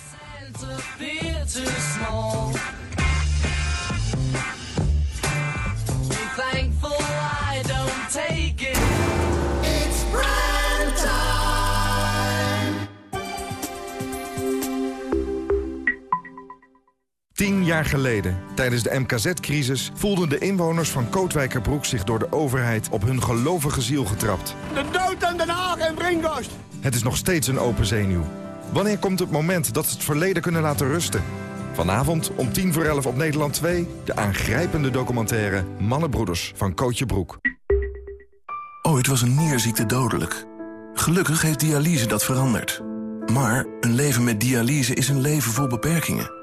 Tien jaar geleden, tijdens de MKZ-crisis... voelden de inwoners van Kootwijkerbroek zich door de overheid... op hun gelovige ziel getrapt. De dood aan Den Haag en Brinkhorst! Het is nog steeds een open zenuw. Wanneer komt het moment dat ze het verleden kunnen laten rusten? Vanavond om tien voor elf op Nederland 2... de aangrijpende documentaire Mannenbroeders van Kootje Broek. Ooit was een nierziekte dodelijk. Gelukkig heeft dialyse dat veranderd. Maar een leven met dialyse is een leven vol beperkingen.